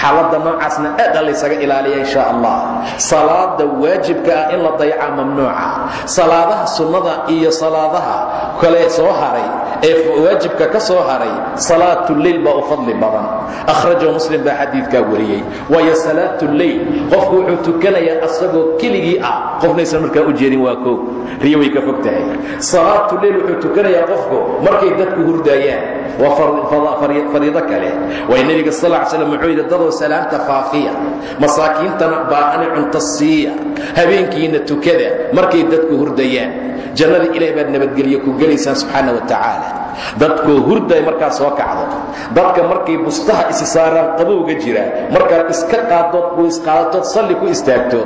Xaaladda noocaasna aada laysaga ilaaliya insha allah. Salaada waajibka ah in la dayacaa mamnuuca. Salaadaha sunnada iyo salaadaha kale soo haray ee waajibka ka soo haray salaatuleyl baa u fadli badan. Akhrajahu muslim baa xadiidkaa wariyey. Waayo salaatuleyl qofku wuxuu tukanayaa asagoo keligii ah qofnaysan markaa u jeedin waa koog riyo way ka fog tahay salaatuleyl wuxuu tukanayaa qofku markay dadku hurdaayaan. Waa fariido kale. Way nebiga sal ly slam wuxuu yidhi dadoo salaamta faafiya. Masaakiintana baahani cunto siiya. Habeenkiina tukada markay dadku hurdayaan jannada ilaah baad nabadgelyo ku gelaysaan subxaana wa tacaala. Dadkoo hurday markaa soo kacdo. Dadka markay bustaha isi saaraan qabowga jira markaad iska qaadood isqaadatood salli ku istaagto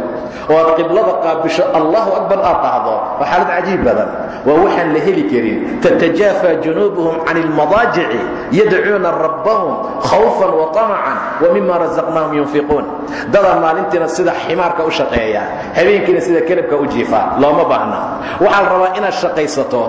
oo aad qiblada qaabisho allahu akbar aad dhahdo waa xaalad cajiib badan. Waa waxaan la heli karin. Tatajaafa junuubuhum can ilmadaajici yadcuuna rabbahum khawfan wa طamacan wa mima razaqnaahum yunfiquun. Dadaa maalintiina sida ximaarka u shaqeeya habeenkiina sida kelabka u jiifa looma baahna. Waxaa la rabaa inaad shaqaysato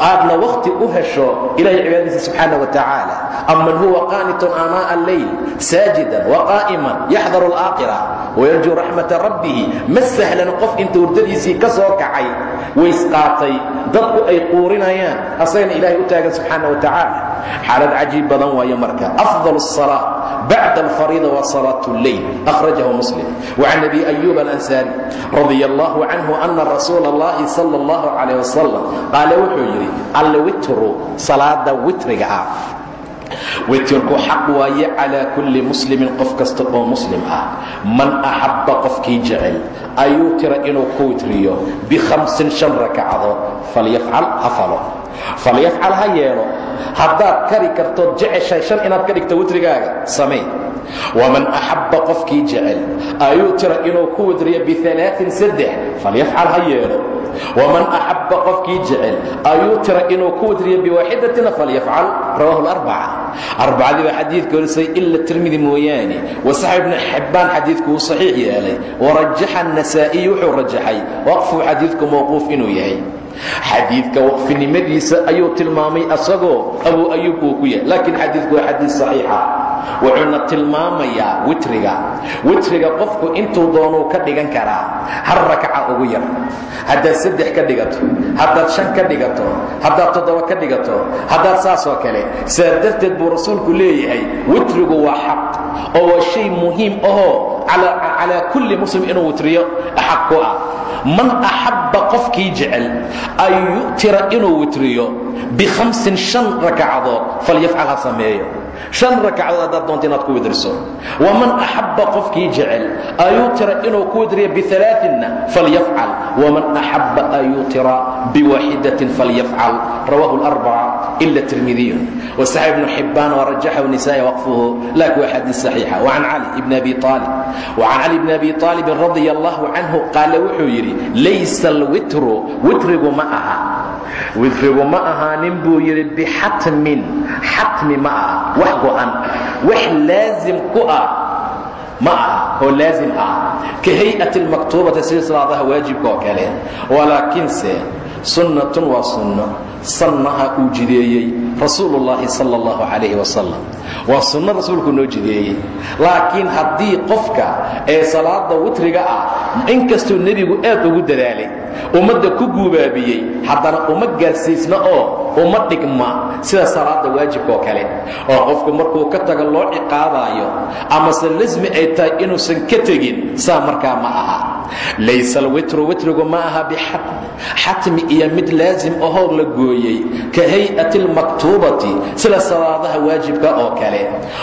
aadna wakhti u hesho ilahay cibaadadiisa subxaana wa tacaala aman huwa qaanitun aanaa'a alleyl saajidan waqaa'iman yaxdaru alaakhira wayarjuu raxmata rabbihi ma sahlan qof hurdadiisii ka soo kacay waysqaatay dadku ay quurinayaan asagana ilahay u taagan subxaana wa tacaala xaalad cajiib badan waayo marka afdal الصalaaة bacda alfariida wa salaat اlleyl akhrajahu muslim وcan abi ayub alansaari radia allahu canhu ana rasuula اllahi sala اllahu calayh wasalam qaale wuxuu yidhi alwitru salaada witriga ah witrku xaq waaye calaa kulli muslimin qof kasta oo muslim ah. Man axabba qofkii jecel ayuu tira inuu ku witriyo bihamsin shan rakacdood falyafcal ha falo. Falyafcal ha yeelo. Haddaad kari kartood jeceshahay shan inaad ka dhigto witrigaaga samay waman axabba qofkii jecel ayuu tira inuu ku witriyo bialaain saddex. Falyafcal ha yeelo. Waman axabba qofkii jecel ayuu tira inuu ku witriyo biwaaxidatina falyafcal. Rawahu larbaca arbacadii baa xadiidka horisay ila tirmidi mooyaane wasaxa ibnu xibbaan xadiidku wuu saxiix yeelay warajaxa anasaa'iy wuxuu rajaxay waqfuu xadiidku mawquuf inuu yahay. Xadiidka waqfinimadiisa ayuu tilmaamay asagoo abuu ayuub uu ku yahay laakiin xadiidku waa xadiid saxiixa wuxuuna tilmaamayaa witriga. Witriga qofku intuu doonuu ka dhigan karaa hal rakaca ugu yar. Haddaad saddex ka dhigato haddaad shan ka dhigato haddaad toddoba ka dhigato haddaad saasoo kale. Saa darteed buu rasuulku leeyahay witrigu waa xaq oo waa shay muhiim ahoo calaa kulli muslim inuu witriyo xaq ku ah. Man axabba qofkii jecel an yu'tira inuu witriyo bihamsin shan rakacadood falyafcal ha sameeyo shan rakacadood haddaad doonta inaad ku widriso waman axabba qofkii jecel an yuutira inuu ku widriyo bialaainna falyafcal. Waman axabba an yuutira biwaaxidatin falyafcal. Rawahu larbaca ila tirmidiyun wasaxa ibnu xibbaan warajaxahu nisaai waqfuhu. Laakin waa xadiis saxiixa. Wacan cali ibni abi aalib wacan cali bni abi aalibin radia allahu canhu qaala wuxuu yidhi laysa alwitru witrigu ma aha witrigu ma ahaanin buu yidhi bixatmin xatmi ma aha. Wax go'an. Wax laazim ku ah ma aha oo laasim ah. Ka hay'ati almaktuubati sida salaadaha waajibka oo kale. Walaakiinse sunnatun waa sunno. Sannaha uu jideeyey rasuulu ullaahi sala allahu calayhi wasalam waa sunno rasuulku noo jideeyey. Laakiin haddii qofka ee salaada witriga ah inkastuu nebigu aad ugu dadaalay ummadda ku guubaabiyey haddana uma gaarsiisna oo uma dhigma sida salaada waajibka oo kale. Oo qofku markuu ka tago loo ciqaabaayo amase lasmi ay tahay inuusan ka tegin saa markaa ma aha. Laysa alwitru witrigu ma aha bixatmi xatmi iyo mid laasim ahoo la gooyey ka hay'ati almaktuubati sida salaadaha waajibka oo kale.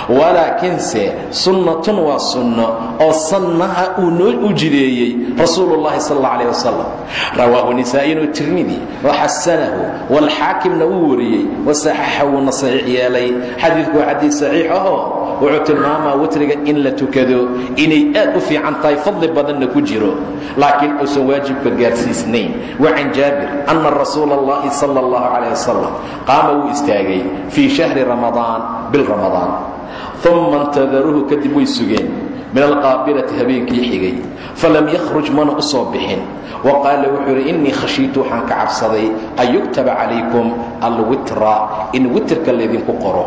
Walaakiinse sunnatun waa sunno oo sannaha uu noo u jideeyey rasuulu llahi sal alla alayh wasalam rawaahu nisaa'inu tirmidi waxasanahu waalxaakimna wuu wariyey wasaxaxa wuuna saxiix yeelay. Xadiidku waa xadiid saxiix ahoo wuxuu tilmaamaa witriga in la tukado inay aad u fiican tahay fadli badanna ku jiro laakiin uusan waajibka gaarsiisnayn wa can jaabir anna rasuula allahi sala allahu calayh wasalam qaama wuu istaagay fii shahri ramadaan bil ramadaan uma intadaruuhu kadib way sugeen. Min alqaabilati habeenkii xigay. Falam yakhruj mana u soo bixin. Wa qaala wuxuu yidhi innii khashiitu waxaan ka cabsaday an yuktaba calaykum alwitra in witrka laydinku qoro.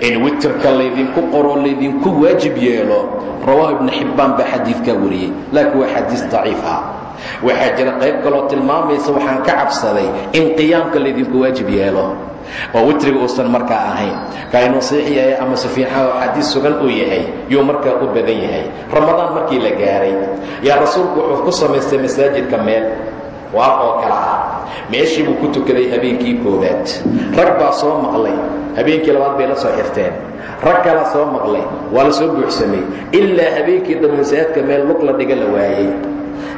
In witrka laydinku qoroo laydinku waajib yeelo. Rawaahu ibnu xibbaan baa xadiidkaa wariyey laakiin waa xadiis daciif ah. Waxaa jira qayb kaloo tilmaamaysa waxaan ka cabsaday in qiyaamka laydinku waajib yeelo oo witriga uusan markaa ahayn. Ka inuu saxiix ama safiixaha xadiis sugan uu yahay yuu markaa u badan yahay. Ramadaan markii la gaaray yaa rasuulku wuxuu ku samaystay masaajidka meel. Waar oo kale ah meeshii buu ku tukaday habeenkii koowaad. Rag baa soo maqlay. Habeenkii labaad bay la soo xirteen. Rag kalaa soo maqlay. Waa la soo buuxsamay. Ilaa habeenkii dambe masaajidka meel lug la dhiga la waayey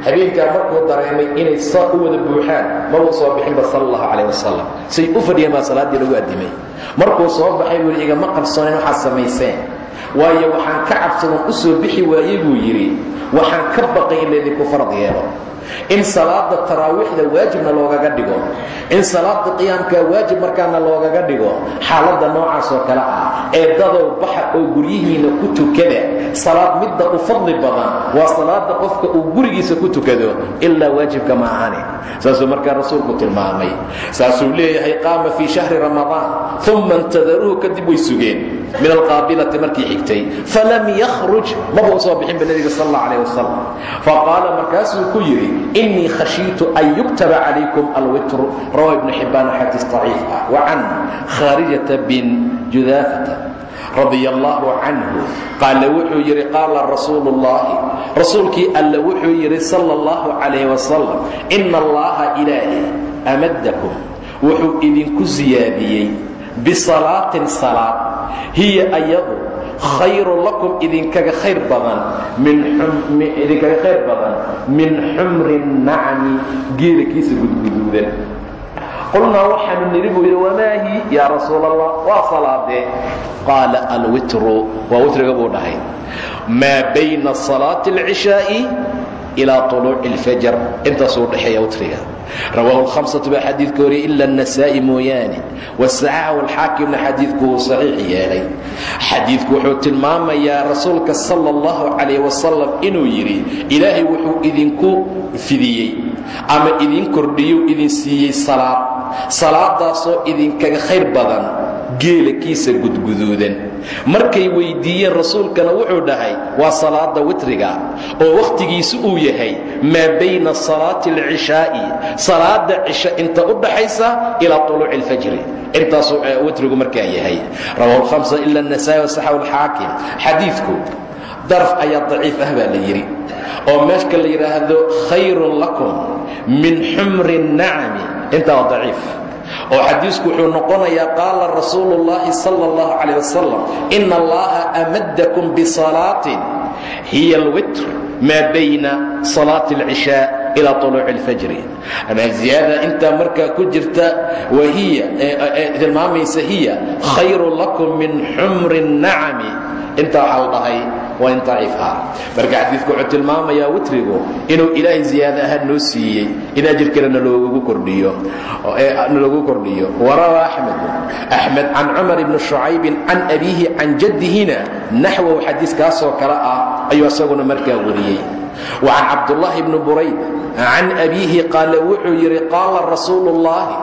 habeenkaa markuu dareemay inay saa u wada buuxaan mabuu soo bixinba sal allahu calayh wasalam say u fadhiyeen baa salaaddii lagu addimay markuu soo baxay weli igama qabsoonin waxaad samayseen. Waayo waxaan ka cabsadan u soo bixi waayey buu yidhi waxaan ka baqay in laydinku farad yeelo in salaada taraawiixda waajibna loogaga dhigo. In salaada qiyaamka waajib markaana loogaga dhigo. Xaaladda noocaas oo kale ah ee dadow baxa oo guryihiina ku tukada. Salaad midda u fadli badan waa salaada qofka uu gurigiisa ku tukado ilaa waajibka ma ahani saasuu markaa rasuulku tilmaamay. Saasuu leeyahay qaama fii shahri ramadaan uma intadaruuhu kadib way sugeen min alqaabilati markii xigtay falam yakhruj maba u soo bixinba nebiga sal alla calah wasalam faqaala markaasuu ku yidhi inii khashiitu an yuktaba calaykum alwitru rawa ibnu xibbaan xadiis daciif ah. Wa can khaarijata bin judaafata radia allaahu canhu qaala wuxuu yidhi qaala rasuulu ullaahi rasuulkii alle wuxuu yidhi sala allahu calayh wasalam ina allaha ilaahi amaddakum wuxuu idinku siyaadiyey bisalaatin salaad hiya ayadu khayru lakum idinkaga khayr badan min xumri nacmi geelakiisa gudguduudan. Qulnaa waxaanu nidhi buu yidhi wamaahi yaa rasuul allah waa salaadee. Qaala alwitru waa witriga buu dhahay. Maa bayna salaati alcishaa'i ilaa طuluuci اlfajr intaasuu udhaxeeya witriga rawaahu lhamsatu baa xadiidka wariyay ila النasaa'i mooyaane wasaxaxahu alxaakimna xadiidku wuu saxiix yeelay xadiidku wuxuu tilmaamayaa rasuulka sala اllahu calayh wasalam inuu yidhi ilaahay wuxuu idinku fidiyey ama idin kordhiyu idin siiyey salaad salaadaasoo idinkaga khayr badan geela kiisa gudguduudan markay weyddiiyeen rasuulkana wuxuu dhahay waa salaada witriga oo wakhtigiisu uu yahay maa bayna salaati alcishaa'i salaada cisho inta u dhaxaysa ilaa tuluuci alfajri intaasuu witrigu markaa yahay. Rawahu lhamsa ila anasaa'i wasaxahu alxaakim xadiidku daraf ayaa daciif ah baa la yidhi oo meeshka la yidhaahdo khayrun lakum min xumri nacami intaa waa daciif oo xadiisku wuxuu noqonayaa qaala rasuulu اllahi sal اllahu calayh wasalam ina allaha amaddakum bisalaatin hiya alwitr maa bayna salaati اlcishaa ila طuluuci اlfajri ama ziyaada intaa markaa ku jirta wahiya tilmaamaysa hiya khayru lakum min xumri الnacami intaa waxaa la dhahay waa in daciif ah marka xadiidku wuxuu tilmaamayaa witrigu inuu ilaahay ziyaada ahaan noo siiyey in ajirkana naloogu kordhiyo naloogu kordhiyo. Warawa axmed can cumar ibni shucaybin can abiihi can jaddihina naxwow xadiiskaasoo kale ah ayuu isaguna markaa wariyey. Wa can cabdullaahi bni burayd can abiihi qaala wuxuu yidhi qaala rasuulu ullaahi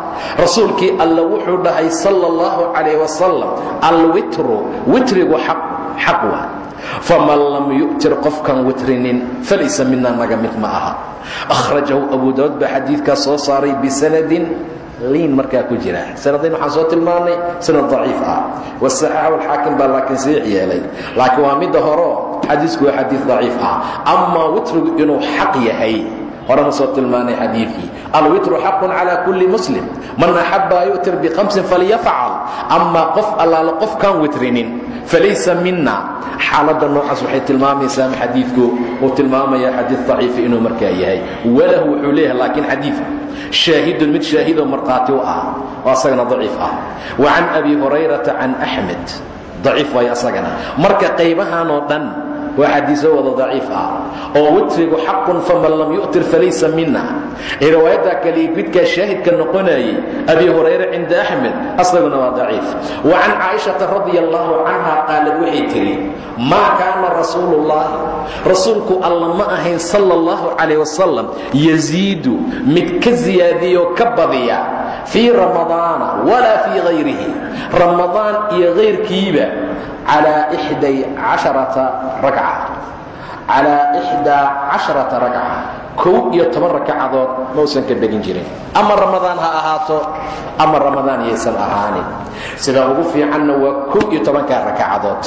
rasuulkii alla wuxuu dhahay sala allahu calayh wasalam alwitru witrigu xaq waa faman lam yu'tir qofkan witrinin falaysa minaa naga mid ma aha. Akhrajahu abu daawud baa xadiidkaa soo saaray bisanadin liin markaa ku jira. Sanadayn waxaan soo tilmaannay sanad daciif ah. Wasaxaaxu alxaakim baa laakiin saxiix yeelay. Laakiin waa midda horeo xadiisku waa xadiid daciif ah. Amaa witrigu inuu xaq yahay horena soo tilmaanay xadiidkii. Alwitru xaqun calaa kulli muslim. Man axaba yu'tir bikamsin falyafcal amaa qof allaale qofkaan witrinin falaysa mina xaaladda noocaas waxay tilmaamaysaa xadiidku uu tilmaamaya xadiid daciifa inuu markaa yahay. Walahu wuxuu leeyahay laakiin xadiidku shaahidun mid shaahidoo markhaati u ah oo asagana daciif ah. Wa abi hurayrata can axmed daciif waayo asagana. Marka qaybahan oo dhan waa xadiiso wada daciif ah oo witrigu xaqun faman lam yu'tir falaysa mina riwaayaddaa kale midkaa shaahidka noqonayay abi hurayre cinda axmed asaguna waa daciif. Wa can caaishata radia allahu canha qaalad waxay tidhi maa kaana rasuulu ullaahi rasuulku alla ma ahayn sala allahu calayh wasalam yasiidu mid ka siyaadiyoo ka badiya fii ramadaana walaa fii calaa ixday casharata ragca calaa ixdaa casharata ragca kow iyo toban rakacadood mausan ka begin jirin. ama ramadaan ha ahaato ama ramadaan yaysan ahaanin sida ugu fiicanna waa kow iyo tobankaa rakacadood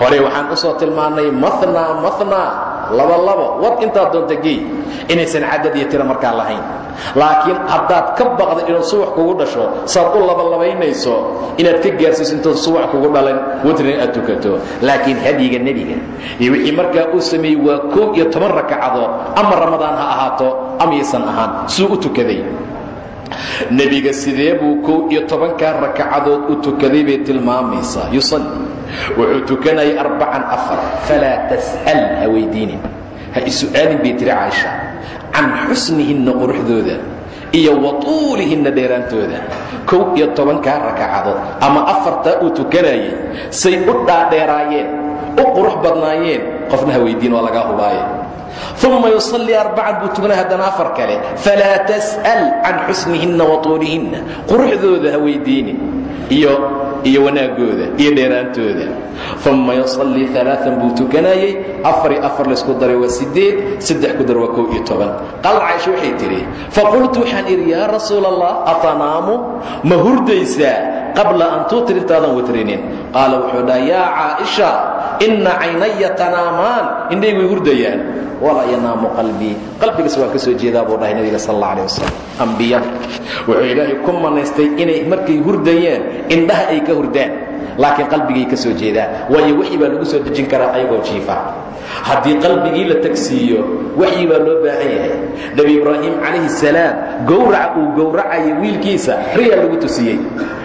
horey waxaan u soo tilmaannay mathnaa laba labo wad intaad doonta gey inaysan cadad iyo tiro markaa lahayn. Laakiin haddaad ka baqda inuu subax kugu dhasho saad u labalabaynayso inaad ka gaarsiiso intuu subax kugu dhalan witrin aad tukato. Laakiin hadyiga nebiga iyo wixii markaa uu sameeyey waa kow iyo toban rakacadood ama ramadaan ha ahaato ama yaysan ahaan suu u tukaday. Nebiga sidee buu kow iyo tobankaa rakacadood u tukaday bay tilmaamaysaa yusalli wuxuu tukanayay arbacan afar. Falaa tas'al ha weydiinin. Ha isu'aalin bay tiri caaisha. Can xusnihinna quruxdooda iyo wa tuulihinna dheeraantooda kow iyo tobankaa rakacadood ama afartaa uu tukanayay say u dhaadheeraayeen u qurux badnaayeen qofna ha weydiin waa lagaa hubaaye. Uma yusallii arbacan buu tukanay haddana afar kale. Falaa tas'al can xusnihinna wa tuulihinna quruxdooda ha weydiinin. Iyo iyo wanaagooda iyo dheeraantooda. Uma yusallii alaaan buu tukanayey afari afar laysku daray waa sideed saddex ku dar waa kow iyo toban. Qaal caaisha waxay tidhi faqultu waxaan idhi yaa rasuul allah atanaamu? Ma hurdaysaa qabla an tuutir intaadan witrinin qaala wuxuu dhaha yaa caaisha inna caynaya tanaamaan. Indhaygu hurdayaan. Walaa qalbii. Qalbigaas waan ka soo jeedaa buu dhahay nabiga sal alla wasalam ambiyada wuxuu ilaahay ku manaystay inay markay hurdayeen indhaha ay ka hurdaan laakiin qalbigay ka soo jeedaan. Waayo waxyi baa lagu soo dejin karaa ayagoo jiifa. Haddii qalbigii la tagsiiyo waxyi baa loo baahan yahay. Nebi ibraahim calayhi salaam gowraca uu gowracaya wiilkiisa riyaa lagu tusiyey.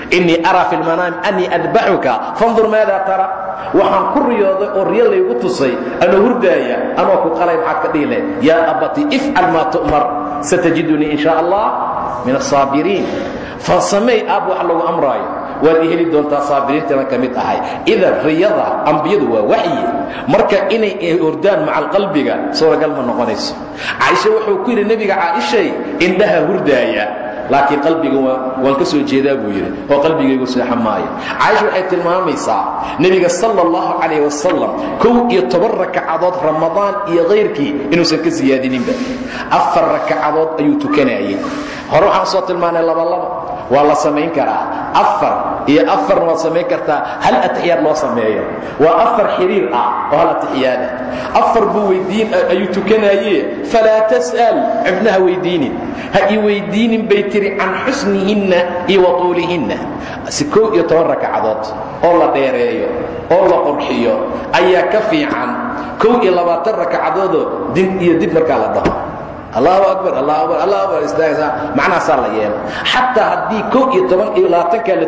Innii araa fi lmanaami annii adbaxuka fandur maada tara. Waxaan ku riyooday oo riyo laygu tusay anoo hurdaaya anoo ku qalay maxaad ka dhihi yaa abati ifcal maa tu'mar satajidunii in allah min asaabiriin fasamey aab wax lagu amraayo waad i heli doontaa saabiriintana ka mid ahay. Idan riyada ambiyadu waa waxyi marka inay hurdaan macal qalbiga suuragal ma noqonayso. Caaisha wuxuu ku yidhi nebiga caaishay indhaha hurdaaya. Laakiin qalbiga waan ka soo jeedaa buu yidhi oo qalbigaygu seexa maayo caaisha waxay tilmaamaysaa nebiga sala allahu calayh wasalam kow iyo toban rakacadood ramadaan iyo kayrkii inuusan ka siyaadininba afar rakacadood ayuu tukanayay. Hore waxaan soo tilmaanay labalaba waa la samayn karaa. Afar iyo afarna waad samayn kartaa. Hal atixiyaad loo sameeyo. Waa afar xiriir ah oo hal atixiyaada afar buu weydiin ayuu tukanaye falaa tas'al cibnaha weydiinin. Ha i weydiinin bay tiri can xusnihinna iyo wa tuulihinna si kow iyo toban rakacadood oo la dheereeyo oo la qurxiyo ayaa ka fiican. Kow iyo labaatan rakacadoodoo dib iyo dib markaa la dhaho allahu akbar allahu akbar allahu akbar istaagsaa macnahaasaa la yeelo. Xataa haddii kow iyo toban iyo la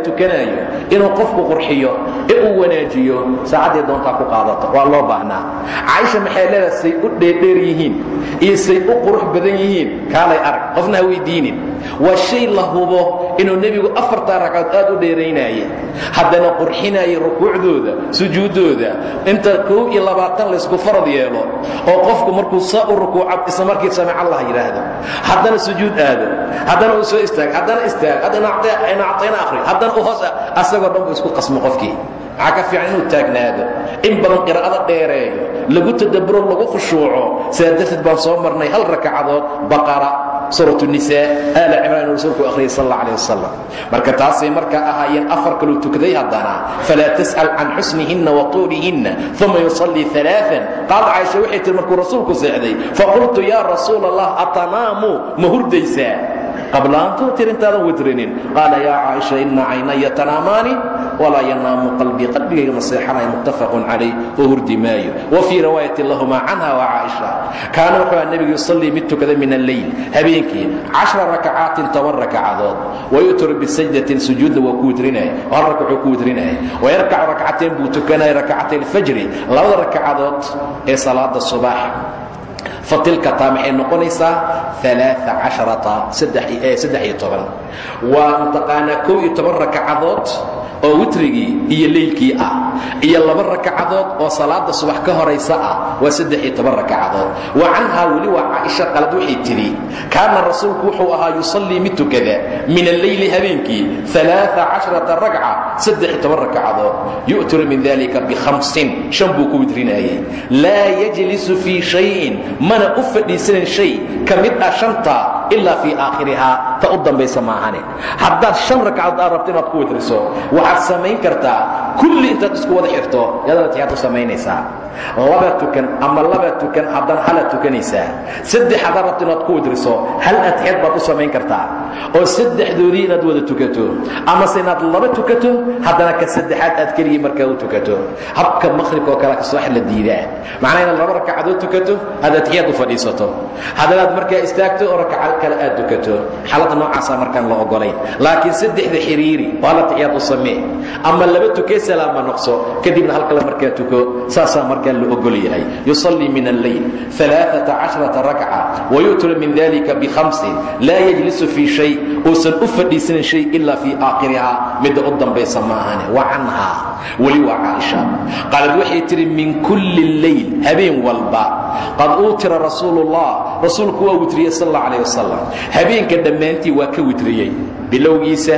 tukanaayo inuu qofku qurxiyo ee uu wanaajiyo saacaddii doontaa ku qaadato. Waa loo baahnaa. Caaisha maxay say u dheerdheer yihiin iyo say u qurux badan yihiin. Kaalay arag qofna ha weydiinin. Waa shay la hubo inuu nebigu afartaa ragcadood aad u dheeraynaaye haddana qurxinaya rukuucdooda sujuuddooda inta kow iyo labaatan farad yeelo oo qofku markuu saa u rukuuca isla markii samic allah yidhaahdo haddana sujuud aado. Haddana uu soo istaag. Haddana istaag. Haddana actayna akhri haddana u hoos asagoo dhan buu isku qasmo qofkii maxaa ka fiican inuu taagnaado. In badan qiraa'ada dheereeyo. Lagu tadabburo lagu khushuuco. Sidaa darteed baan soo marnay hal rakacadood baqara suurat nisaa aala cimraan uu rasuulku akhriyay sal alla alih wasalam marka taasay markaa ahaayeen afar kaluu tukaday haddana falaa tas'al can xusnihinna wa tuulihinna uma yusallii alaaan qaal caaisha waxay tihi markuu rasuulku seexday? Faqultu yaa rasuula allah atanaamu ma qabla an tuutir intaadan witrinin qaala yaa caaisha ina caynaya tanaamaani walaa yanaamu qalbii qalbigayga ma seexanaya muttafaqun calayh oo hurdi maayo wa fii riwaayatin lahumaa canha wa caaisha kaana wuxuu nebigu yusallii mid tukada min alleyl habeenkii cashra rakacaatin toban rakacadood wayutru bisajdatin sujuudna waa ku witrinaya hal rakac ku witrinaya wayarkacu rakcateen buu tukanaya rakacatay alfajri labada rakacadood ee salaada subax fatilka taa maxay noqonaysaa waa mtaqaanaa kow iyo toban rakacadood oo witrigii iyo leylkii ah iyo laba rakacadood oo salaada subax ka horaysa ah waa saddex iyo toban rakacadood. Wa canhaa weli waa caaisha qalad waxay tidhi kaana rasuulku wuxuu ahaa yusallii mid tukada min alleyli habeenkii aaaa casharata ragca saddex rakacadood. Yu'tiru min dalika bihamsin shan buu ku witrinayay laa yajlisu fii shayin mana u fadhiisanan shay ka mid ah shanta ilaa fii aakhirihaa ta u dambaysa maahane. Haddaad shan ragcadood aad rabto inaad ku witriso waxaad samayn kartaa kulli intaad isku wada xirto yadana tiyaad u samaynaysaa. Laba tukan ama laba tukan haddana halaad tukanaysaa. Saddex haddaad rabto inaad ku witriso hal atixyaad baad u samayn kartaa. Oo saddexdoodii inaad wada tukato amase inaad laba tukato haddana ka saddexaad aad keligii markaa u tukato. Habka maqhribka oo kale kasoox la diidaa macnaa inaad laba rakacadood tukato aad atixiyaad u fadhiisato. Haddana aad markaa istaagto oo rakacad kale aad tukato xaaladda noocaasaa markaan la ogolayn laakiin saddexda xiriiri atixiyaad u samee. Ama laba tukee salaama noqso kadibna hal kale markaa tuko saasaa markaa la ogol yahay yusallii min alleyl aaaa rakca wayutru min dalika bihamsin laa yajlisu fii shay. Uusan u fadhiisanin shay ilaa fii aakhirihaa midda u dambaysa maahane wa canhaa weli waa caaisha. Qaalad waxay tidhi min kulli leyl habeen walba. Qad uutira rasuulullah rasuulku waa witriyey sal alla alah wasalam habeenka dhammaantii waa ka witriyey. Bilowgiisa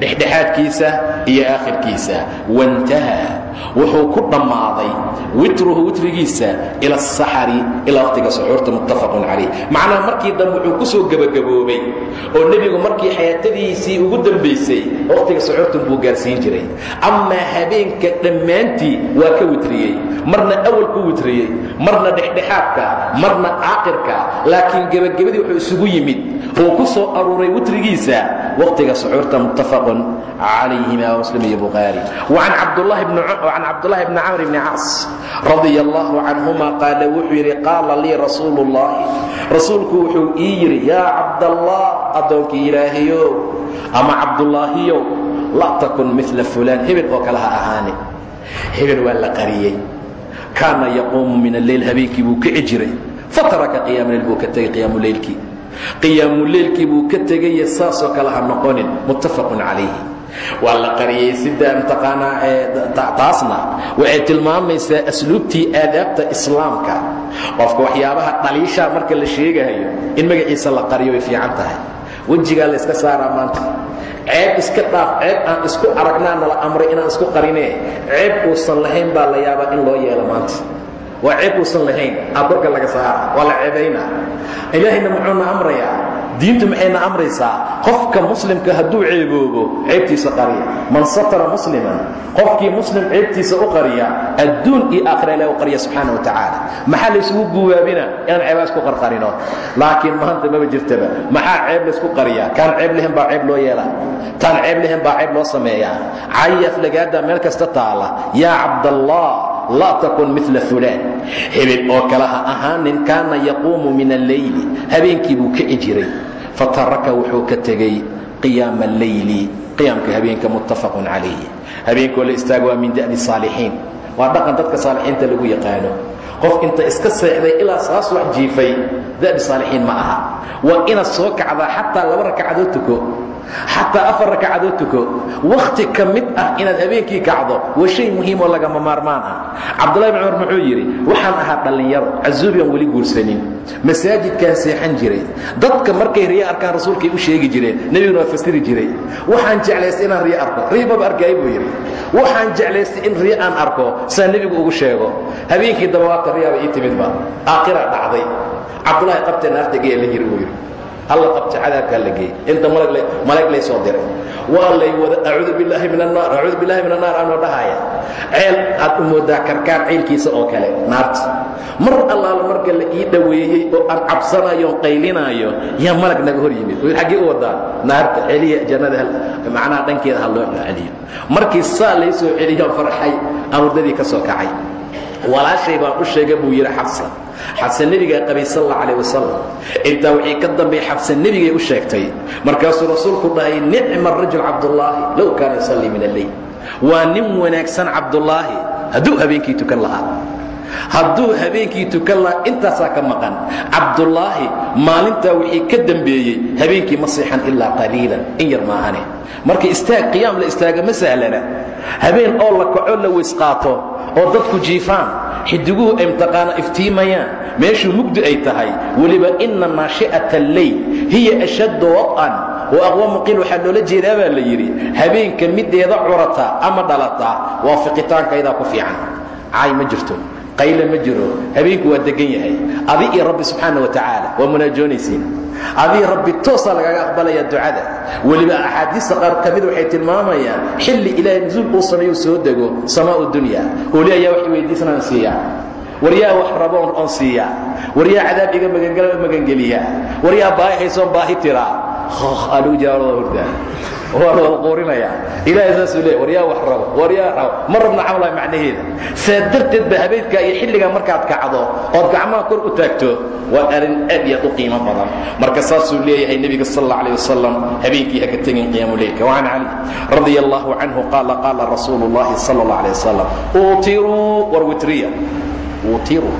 dhexdhexaadkiisa iyo aakhirkiisa. Wantaha wuxuu ku dhammaaday witruhu witrigiisa ila asaxari ilaa waqtiga suxuurta muttafaqun calayh. Macnaha markii dambe wuxuu ku gebagaboobay oo nebigu markii xayaatadiisii ugu dambaysay waqtiga suxuurtan buu gaarsiin jiray. Amaa habeenka dhammaantii waa ka witriyey. Marna awal ku witriyey marna dhexdhexaadka marna aakhirka laakiin gebagabadii wuxuu isugu yimid. Uu ku soo aruuray witrigiisa waqtiga suxuurta muttafaqun calayhima muslim iyo bukhaari wacan cabdulahi bni camr bni caas radia allahu canhuma qaala wuxuu yidhi qaala lii rasuulu ullahi rasuulku wuxuu ii yidhi yaa cabdallah addoonkii ilaahayow ama cabdulaahiyow laa takun mila fulaan hebel oo kale ha ahaane hebel waa la qariyey. Kaana yaquumu min alleyl habeenkii buu kici jiray. Fataraka qiyaamleyl buu ka tegey qiyaamuleylkii qiyaamuleylkii buu ka tegaye saasoo kale ha noqonin muttafaqun calayhi waa la qariyey sida mtaqaanaa taasna waxay tilmaamaysaa asluubtii aadaabta islaamka. Qofka waxyaabaha dhaliishaa marka la sheegayo in magaciisa la qariyo way fiican tahay. Wejigaa la yska saaraa maanta. Ceeb iska dhaaf ceeb aan isku aragnaa nala amray inaan isku qarinee ceeb uusan lahayn baa la yaabaa in loo yeelo maanta. Waa ceeb uusan lahayn aa korka laga saara waa la ceebaynaa. Ilaahayna muxuuna amrayaa diintu maxayna amraysaa qofka muslimka hadduu ceeboobo ceebtiisa qariya. Man satara musliman qofkii muslim ceebtiisa u qariya adduun iyo aakhira ilah u qariya subxaana wa tacaala. Maxaa laysugu guwaabina inaan ceebaa isku qarqarino. Laakiin maanta maba jirtaba. Maxaa ceeb laysku qariyaa? Kaan ceeb lehen baa ceeb loo yeelaa. Taan ceeb lehen baa ceeb loo sameeyaa. Cayaf lagaada meel kasta taala. Yaa cabdallah laa takun mila fulaan. Hebel oo kale ha ahaanin yaquumu min alleyli habeenkii buu kici jiray fataraka wuxuu ka tegey qiyaama alleyli qiyaamka habeenka muttafaqun calayhi habeenkoo la istaago waa min da'bi saalixiin. Waa dhaqan dadka saalixiinta lagu yaqaano. Qof inta iska seexday ilaa saas wax jiifay da'bi saalixiin ma aha. Waa inaad soo kacdaa xataa laba rakacadood tuko xataa afar rakacadood tuko wakhti ka mid ah inaad habeenkii kacdo waa shay muhiim oo lagama maarmaan ah. Cabdullahi bin cumar muxuu yidhi waxaan ahaa dhallinyaro casuubiyan weli guursanin. Masaajidkaan seexan jiray. Dadka markay riyo arkaan rasuulkay u sheegi jireen nebiguna waa fasiri jiray. Waxaan jeclaystay inaan riyo arko. Riyo maba arkaayo buu yidhi. Waxaan jeclaystay in riyo aan arko saa nebigu ugu sheego. Habeenkii dabawaabta riyaaba ii timidba aakhiraa dhacday. Cabdullaahi qabtee naarta geeya la yiri buu yidhi alla qabta cadaabkaa la geeyey inta malag lay soo diray. Waa lay wada acuudu bilaahi min annaar acuudu billahi min annaar anoo dhahaya. Ceel aad u moodaa karkaan ceylkiisa oo kale naarta. Mar allaala marka la ii dhoweeyey oo aan cabsanayo on yaa malag naga hor yimid. Wi xaggee u wadaan naarta celiya jannada macnaha dhankeeda ha loo celiyo markii saa lay soo celiyo farxay aan ka soo kacay walaashay baan u sheega buu yidhi xabsa xabse nebigaa qabay sal alla calah wasalam intaa wixii ka dambeey xabse nebigay u sheegtay. Markaasuu rasuulku dhahay nicma rajul cabdullaahi low kaana yusallii min alleyl waa nin wanaagsan cabdullaahi. Hadduu habeenkii tukan lahaa. Hadduu habeenkii tukan lahaa intaasaa ka maqan. Cabdullaahi maalintaa wixii ka dembeeyey habeenkii ma seexan ilaa qaliilan. In yar maahane marka istaag qiyaam la istaaga ma sahlana. Habeen oo la kaco la weysqaato oo dadku jiifaan xidiguhu ay mtaqaana iftiimayaan meeshuu mugdi ay tahay weliba ina naashi'ata alleyl hiya ashaddu wad'an wa aqwamu qiil waxaa loola jeedaa baa la yidhi habeenka mideeda curata ama dhalata waa fiqitaankaydaa ku fiican. Caay ma jirto qayle ma jiro habeenku waa degan yahay. Adi iyo rabbi subxaana wa tacaala waa munaajoonaysiin adii rabbi toosaa lagaga aqbalaya ducada. Weliba axaadiista qaar ka mid waxay tilmaamayaan xilli ilaahay nusuul uu sameeyu soo dego samaau dunya. Ooli ayaa wax weydiisanaan siiyaa. Waryaa wax raboon oon siiyaa. Waryaa cadaab iga magangala magangeliyaa. Waryaa baahi haysoon baahi tiraa aluu jaarada hurdaa waa la wada quurinayaa ilaahay saasuu leey waryaa wax rabo waryaa rabo ma rabna camlaa macnaheeda saa darteed ba habeenkaa iyo xilligaa markaad kacdo ood gacmaha kor u taagto waa arrin aad iyo aad u qiimo badan marka saasuu leeyahay nebiga sal alla alيh wasalam habeenkii haka tegin qiyaamuleylka وcan cali radi allahu canhu qaala qaala rasuulu اllahi sal اllah alيه wasalam uutiruu war witriya uutiruu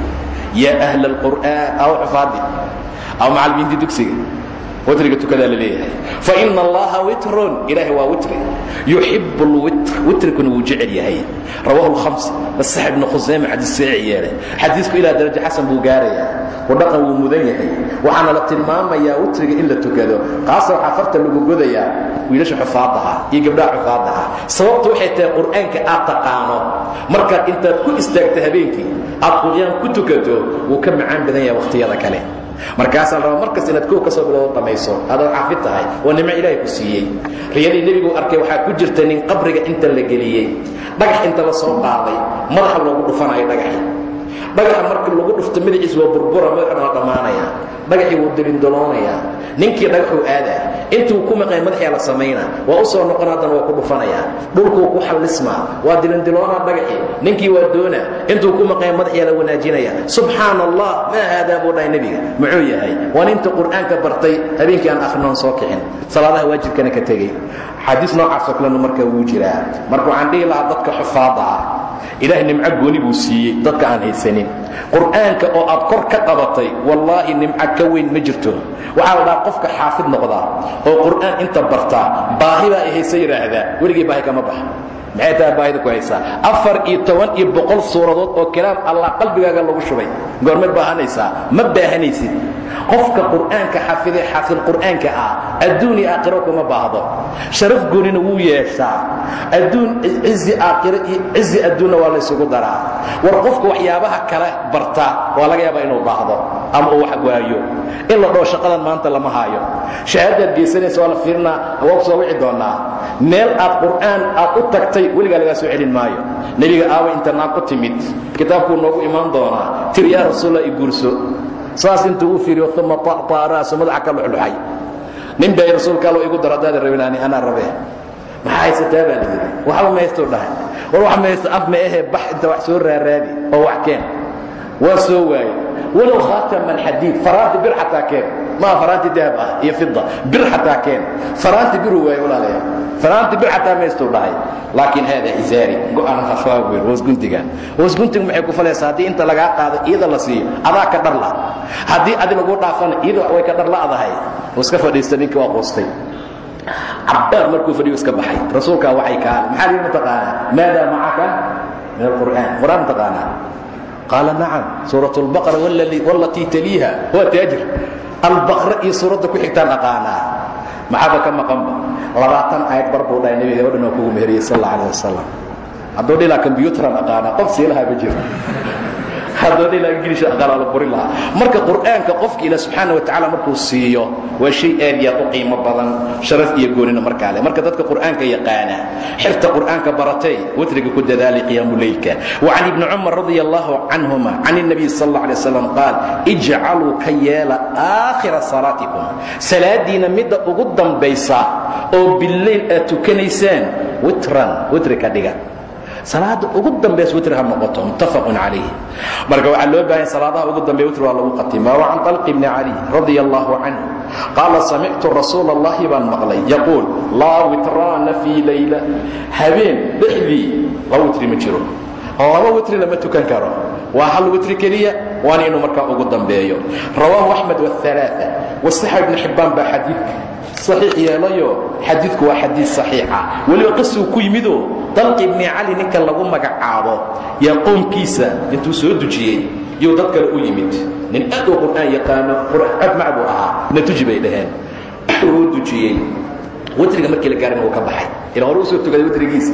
yaa ahla اlqur'aan aw xufaadi aw macalimiintii dugsiga witriga tukadaa la leeyahay. Faina allaha witrun ilaahay waa witri. Yuxibu lwitr witrikuna wuu jecel yahay. Rawahu lhams basax ibnu khusayma xadiis saxiix yeelay. Xadiisku ilaa darajo xasan buu gaarayaa. Wadhaqan wuu mudan yahay. Waxaana la tilmaamayaa witriga in tukado. Qaasa waxaa farta lagu godayaa wiilasha xufaadaha iyo gabdhaha xufaadaha. Sababtu waxay tahay qur'aanka aad taqaano. Markaad intaad ku istaagto habeenkii aad qur'aan ku tukato wuu ka macaan badan yahay wakhtiyada kale markaasaa la rabaa markasta inaad kow ka soo bilowdo dhamayso adaad xaafid tahay waa nimco ilaahay ku siiyey. Riyadii nebigu arkay waxaa ku jirta nin qabriga inta la geliyey. Dhagax inta la soo qaaday madaxa loogu dhufanayo dhagaxi. Dhagaxa marka lagu dhufto madaxiis waa burbura madaxana waa dhammaanaya dhagaxii wuu dilindoloonayaa ninkii dhagaxuu aadaa. Intuu ku maqay madaxyaa la samaynaa waa u soo noqon haddana waa ku dhufanayaa dhulkuu ku xallismaa waa dilindiloonaa dhagaxii ninkii waa doona. Intuu ku maqay madaxyaa la wanaajinaya. Subxaana allah maa haadaa buu dhahay nebiga. Muxuu yahay? Waa ninta qur'aanka bartay. Habeenkii aan akrinoon soo kicin. Salaadaha waajibkana ka tegey. Xadiis noocaasoo kalena markaa wuu jiraa. Marka waxaan lahaa dadka xufaada ah ilaahay nimco gooni buu siiyey dadka aan haysanin. Qur'aanka oo aad kor ka qabatay wallaahi nimco ka weyn ma jirto. Waxaa la dhaha qofka xaafid noqdaa oo qur'aan inta bartaa baahi baa i haysa yidhaahdaa weligii baahi kama baxa. Maxay tahay baahida ku haysaa afar iyo toban iyo boqol suuradood oo kalaam allah qalbigaaga lagu shubay. Goormeed baahanaysaa ma baahanaysid qofka qur'aanka xafiday xaafid qur'aanka ah adduun iyo aakhiro kuma baahdo. Sharaf goonina wuu yeeshaa. Adduun cizi aakhiro iyo cizi adduunna waa laysugu daraa. War qofka waxyaabaha kale barta waa laga yaabaa inuu baahdo ama uu wax waayo. In la dhoo shaqadan maanta lama haayo. Shahaadaad geysanaysa waa la fiirinaa waa ku soo wici doonaa. Meel aad qur'aan aad u tagtay weligaa lagaa soo celin maayo. Nebiga aawa inta naag ku timid. Kitaabkuu noogu imaan doonaa. Tir yaa rasuulla i guurso saas intuu u fiiriyo uma طaطa ra'su madaxa ka luxluxay. Nin bay rasuulka allo igu daro haddaada rabinaani anaa rabee. Maxaa haysataa baa layidhi waxba mahaystuu dhahay. War wax mahaysta af ma ahee bax inta wax soo raaraadi oo wax keen. Waa soo waaye walow khaataman xadiid faraanti bir xataa keen maa faraanti dahab ah iyo fida bir xataa keen faraanti biruu waayo walaalayaa faraanti bir xataa maystuu dhahay laakiin haada izaari go'aan khafaaweyn hoosguntigan hoosguntiga maxay ku falaysaa haddii inta lagaa qaado iyada la siiyo adaa ka dharla haddii adi laguu dhaafana iyada way ka dharla'dahay oo iska fadhiista ninkii waa quustay cabbaar markuu fadhiyo iska baxay rasuulkaa waxay kaale maxaa lihi mataqaanaa maadaa macaka min alqur'aan qur'aan mataqaanaa qaala nacam suuraة اlbaqara walatii taliiha waa taajir albaqra iyo suuradda ku xigtaan aqaanaa maxaaba ka maqanba labaatan ayad bar buu dhahay nebiga gabadhan oo kugu meheriyey sal اlla alيه wasalam hadduu dhilaa kombyuutaraan aqaanaa qof siilahaa ma jiro haddoo dhilaa ingiliish aqaanaa la burin lahaa marka qur'aanka qofka ilaah subxaana wa tacaala markuu siiyo waa shay aad iyo aad u qiimo badan sharaf iyo goonina markaa leh marka dadka qur'aanka yaqaana xirta qur'aanka baratay watriga ku dadaalay qiyaamu leylka وcan ibni cumar radi allahu canhuma can الnabiy sal اlla alay waslam qaal ijcaluu ka yeela aakhira salaatikum salaadiina midda ugu dambaysa oo bileyl aad tukanaysaan witran witri ka dhiga salaada ugu dambays witr ha noqoto muttafaqun calayh marka waxaa loo baahaya salaadaha ugu dambeya witr waa lagu khatima wa talqi bni cali radi allahu canhu qaala samictu rasuula allahi baan maqlay. Yaquul laa witraana fii layla. Habeen dhexdii laba witri ma jiro. Laba witri lama tukan karo. Waa hal witri keliya waana inuu markaa ugu dambeeyo. Rawaahu axmed wاalaa wasaxa ibni xibbaan baa xadiidka saxiix yeelayo xadiidku waa xadiid saxiixa. Weliba qisuu ku yimidoo dalqi ibni cali ninka lagu magacaabo yaa qoomkiisa intuu soo dujiyey yuu dad kale u yimid. Nin aad oo qur'aan yaqaano ajmac buu ahaa natuji bay dhaheen. Uu dujiyey. Witriga markii la gaarin uu ka baxay. Ila hore u soo tugaday witrigiisa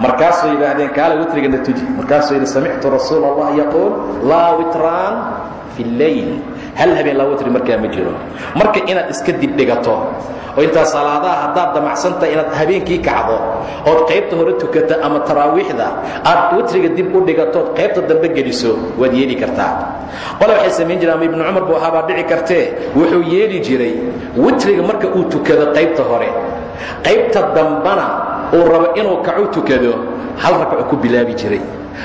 markaasuu yidhaahdeen kaala witriga natuji. Markaasuu yidhi samictu rasuula allah yaquul laa witraan fi hal habeen laa witri markaa ma jiro. Marka inaad iska dibdhigato oo intaa salaadaha haddaad damacsantahay inaad habeenkii kacdo ood qaybta hore tukato ama taraawiixda aad witriga dib u dhigatood qaybta dambe geliso waad yeeli kartaa. Qole waxay samayn jireen ama ibnu cumar buu ahaabaa dhici kartee wuxuu yeeli jiray witriga marka uu tukado qaybta hore. Qaybta dambana uu rabo inuu kacu tukado hal rakacu ku bilaabi jiray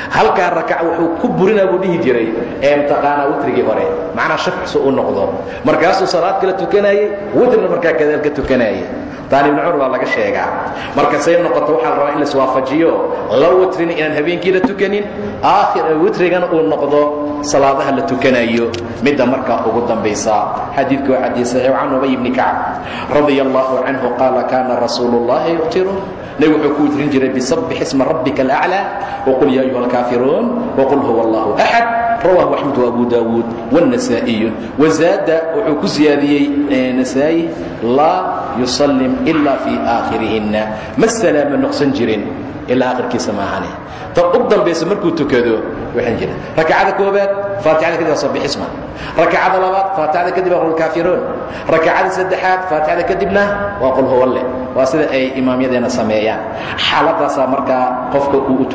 halkaa rakac wuxuu ku burinaa buu dhihi jiray ee mtaqaanaa witrigii hore. Macnaa shafcisu u noqdo. Markaasuu salaad kala tukanayey witrina markaa kadaalka tukanayey. Taan ibnu cumar baa laga sheegaa. Marka say noqoto waxaa la rabaa in laiswaafajiyo la witrina inaan habeenkii la tukanin witrigana uu noqdo salaadaha la tukanayo midda markaa ugu dambaysa xadiidku waa xadiid saxiix can ubay bni kacb radia allahu canhu qaala kaana rasuulu اllahi yuqtiru nebigu wuxuu ku witrin jiray bisabbix isma rabbika alaclى wqul ya ayuha alkaafiruun wqul huwa allahu axad rawahu axmed abu daawuud wاnasaa'iyu wazaada wuxuu ku siyaadiyey nasaa'i laa yusallim ilaa fii aakhirihinna ma salaama noqsan jirin ilaa akhirkiisa maahane ta u dambaysa markuu tukado waxaan jira rakacada koobaad faatixada kadib sabbixisma rakacada labaad faatixada kadib waa qulkaafiruun rakacada saddexaad faatixada kadibna waa qul huwalle waa sida ay imaamyadeena sameeyaan xaaladaasaa markaa qofka uu u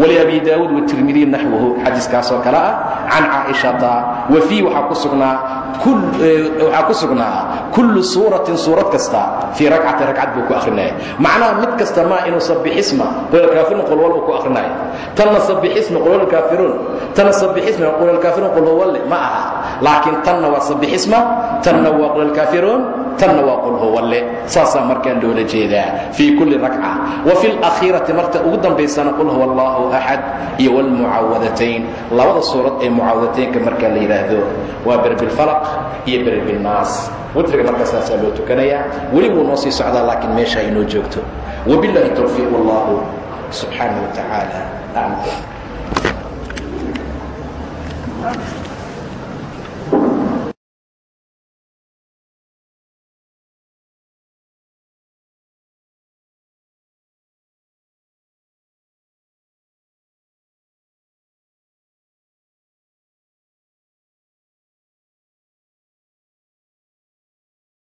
wali abi daawuud watirmidiy naxwahu xadiiskaasoo kale ah can caaishata wa fii waxaa ku sugnaa waxaa ku sugnaa kullu suuratin suurad kasta fii rakcati ragcad buu ku akhrinaya macnaha mid kasta maa inuu sabixisma qulkaafiruun qulwal uu ku akhrinayo tanna sabixisma qulwalkaafiruun tanna sabixisma qulwalkaafiruun qulhuwalle ma aha. Laakiin tanna waa sabixisma tanna waa qulwalkaafiruun tanna waa qul huwalle saasaa markaa loola jeedaa fii kulli rakca. Wa fi اlakhiirati marta ugu dambaysana qul huwa allahu axad iyo wاlmucaawadatayn labada suurad ee mucaawadataynka markaa la yidhaahdo waa berbilfalaq iyo berr binnaas witriga markaa saasaa loo tukanayaa. Weli wuu noo sii socdaa laakiin meesha inoo joogto. Wabilaahi tawfiiq allahu subxaanah wa tacaala aclam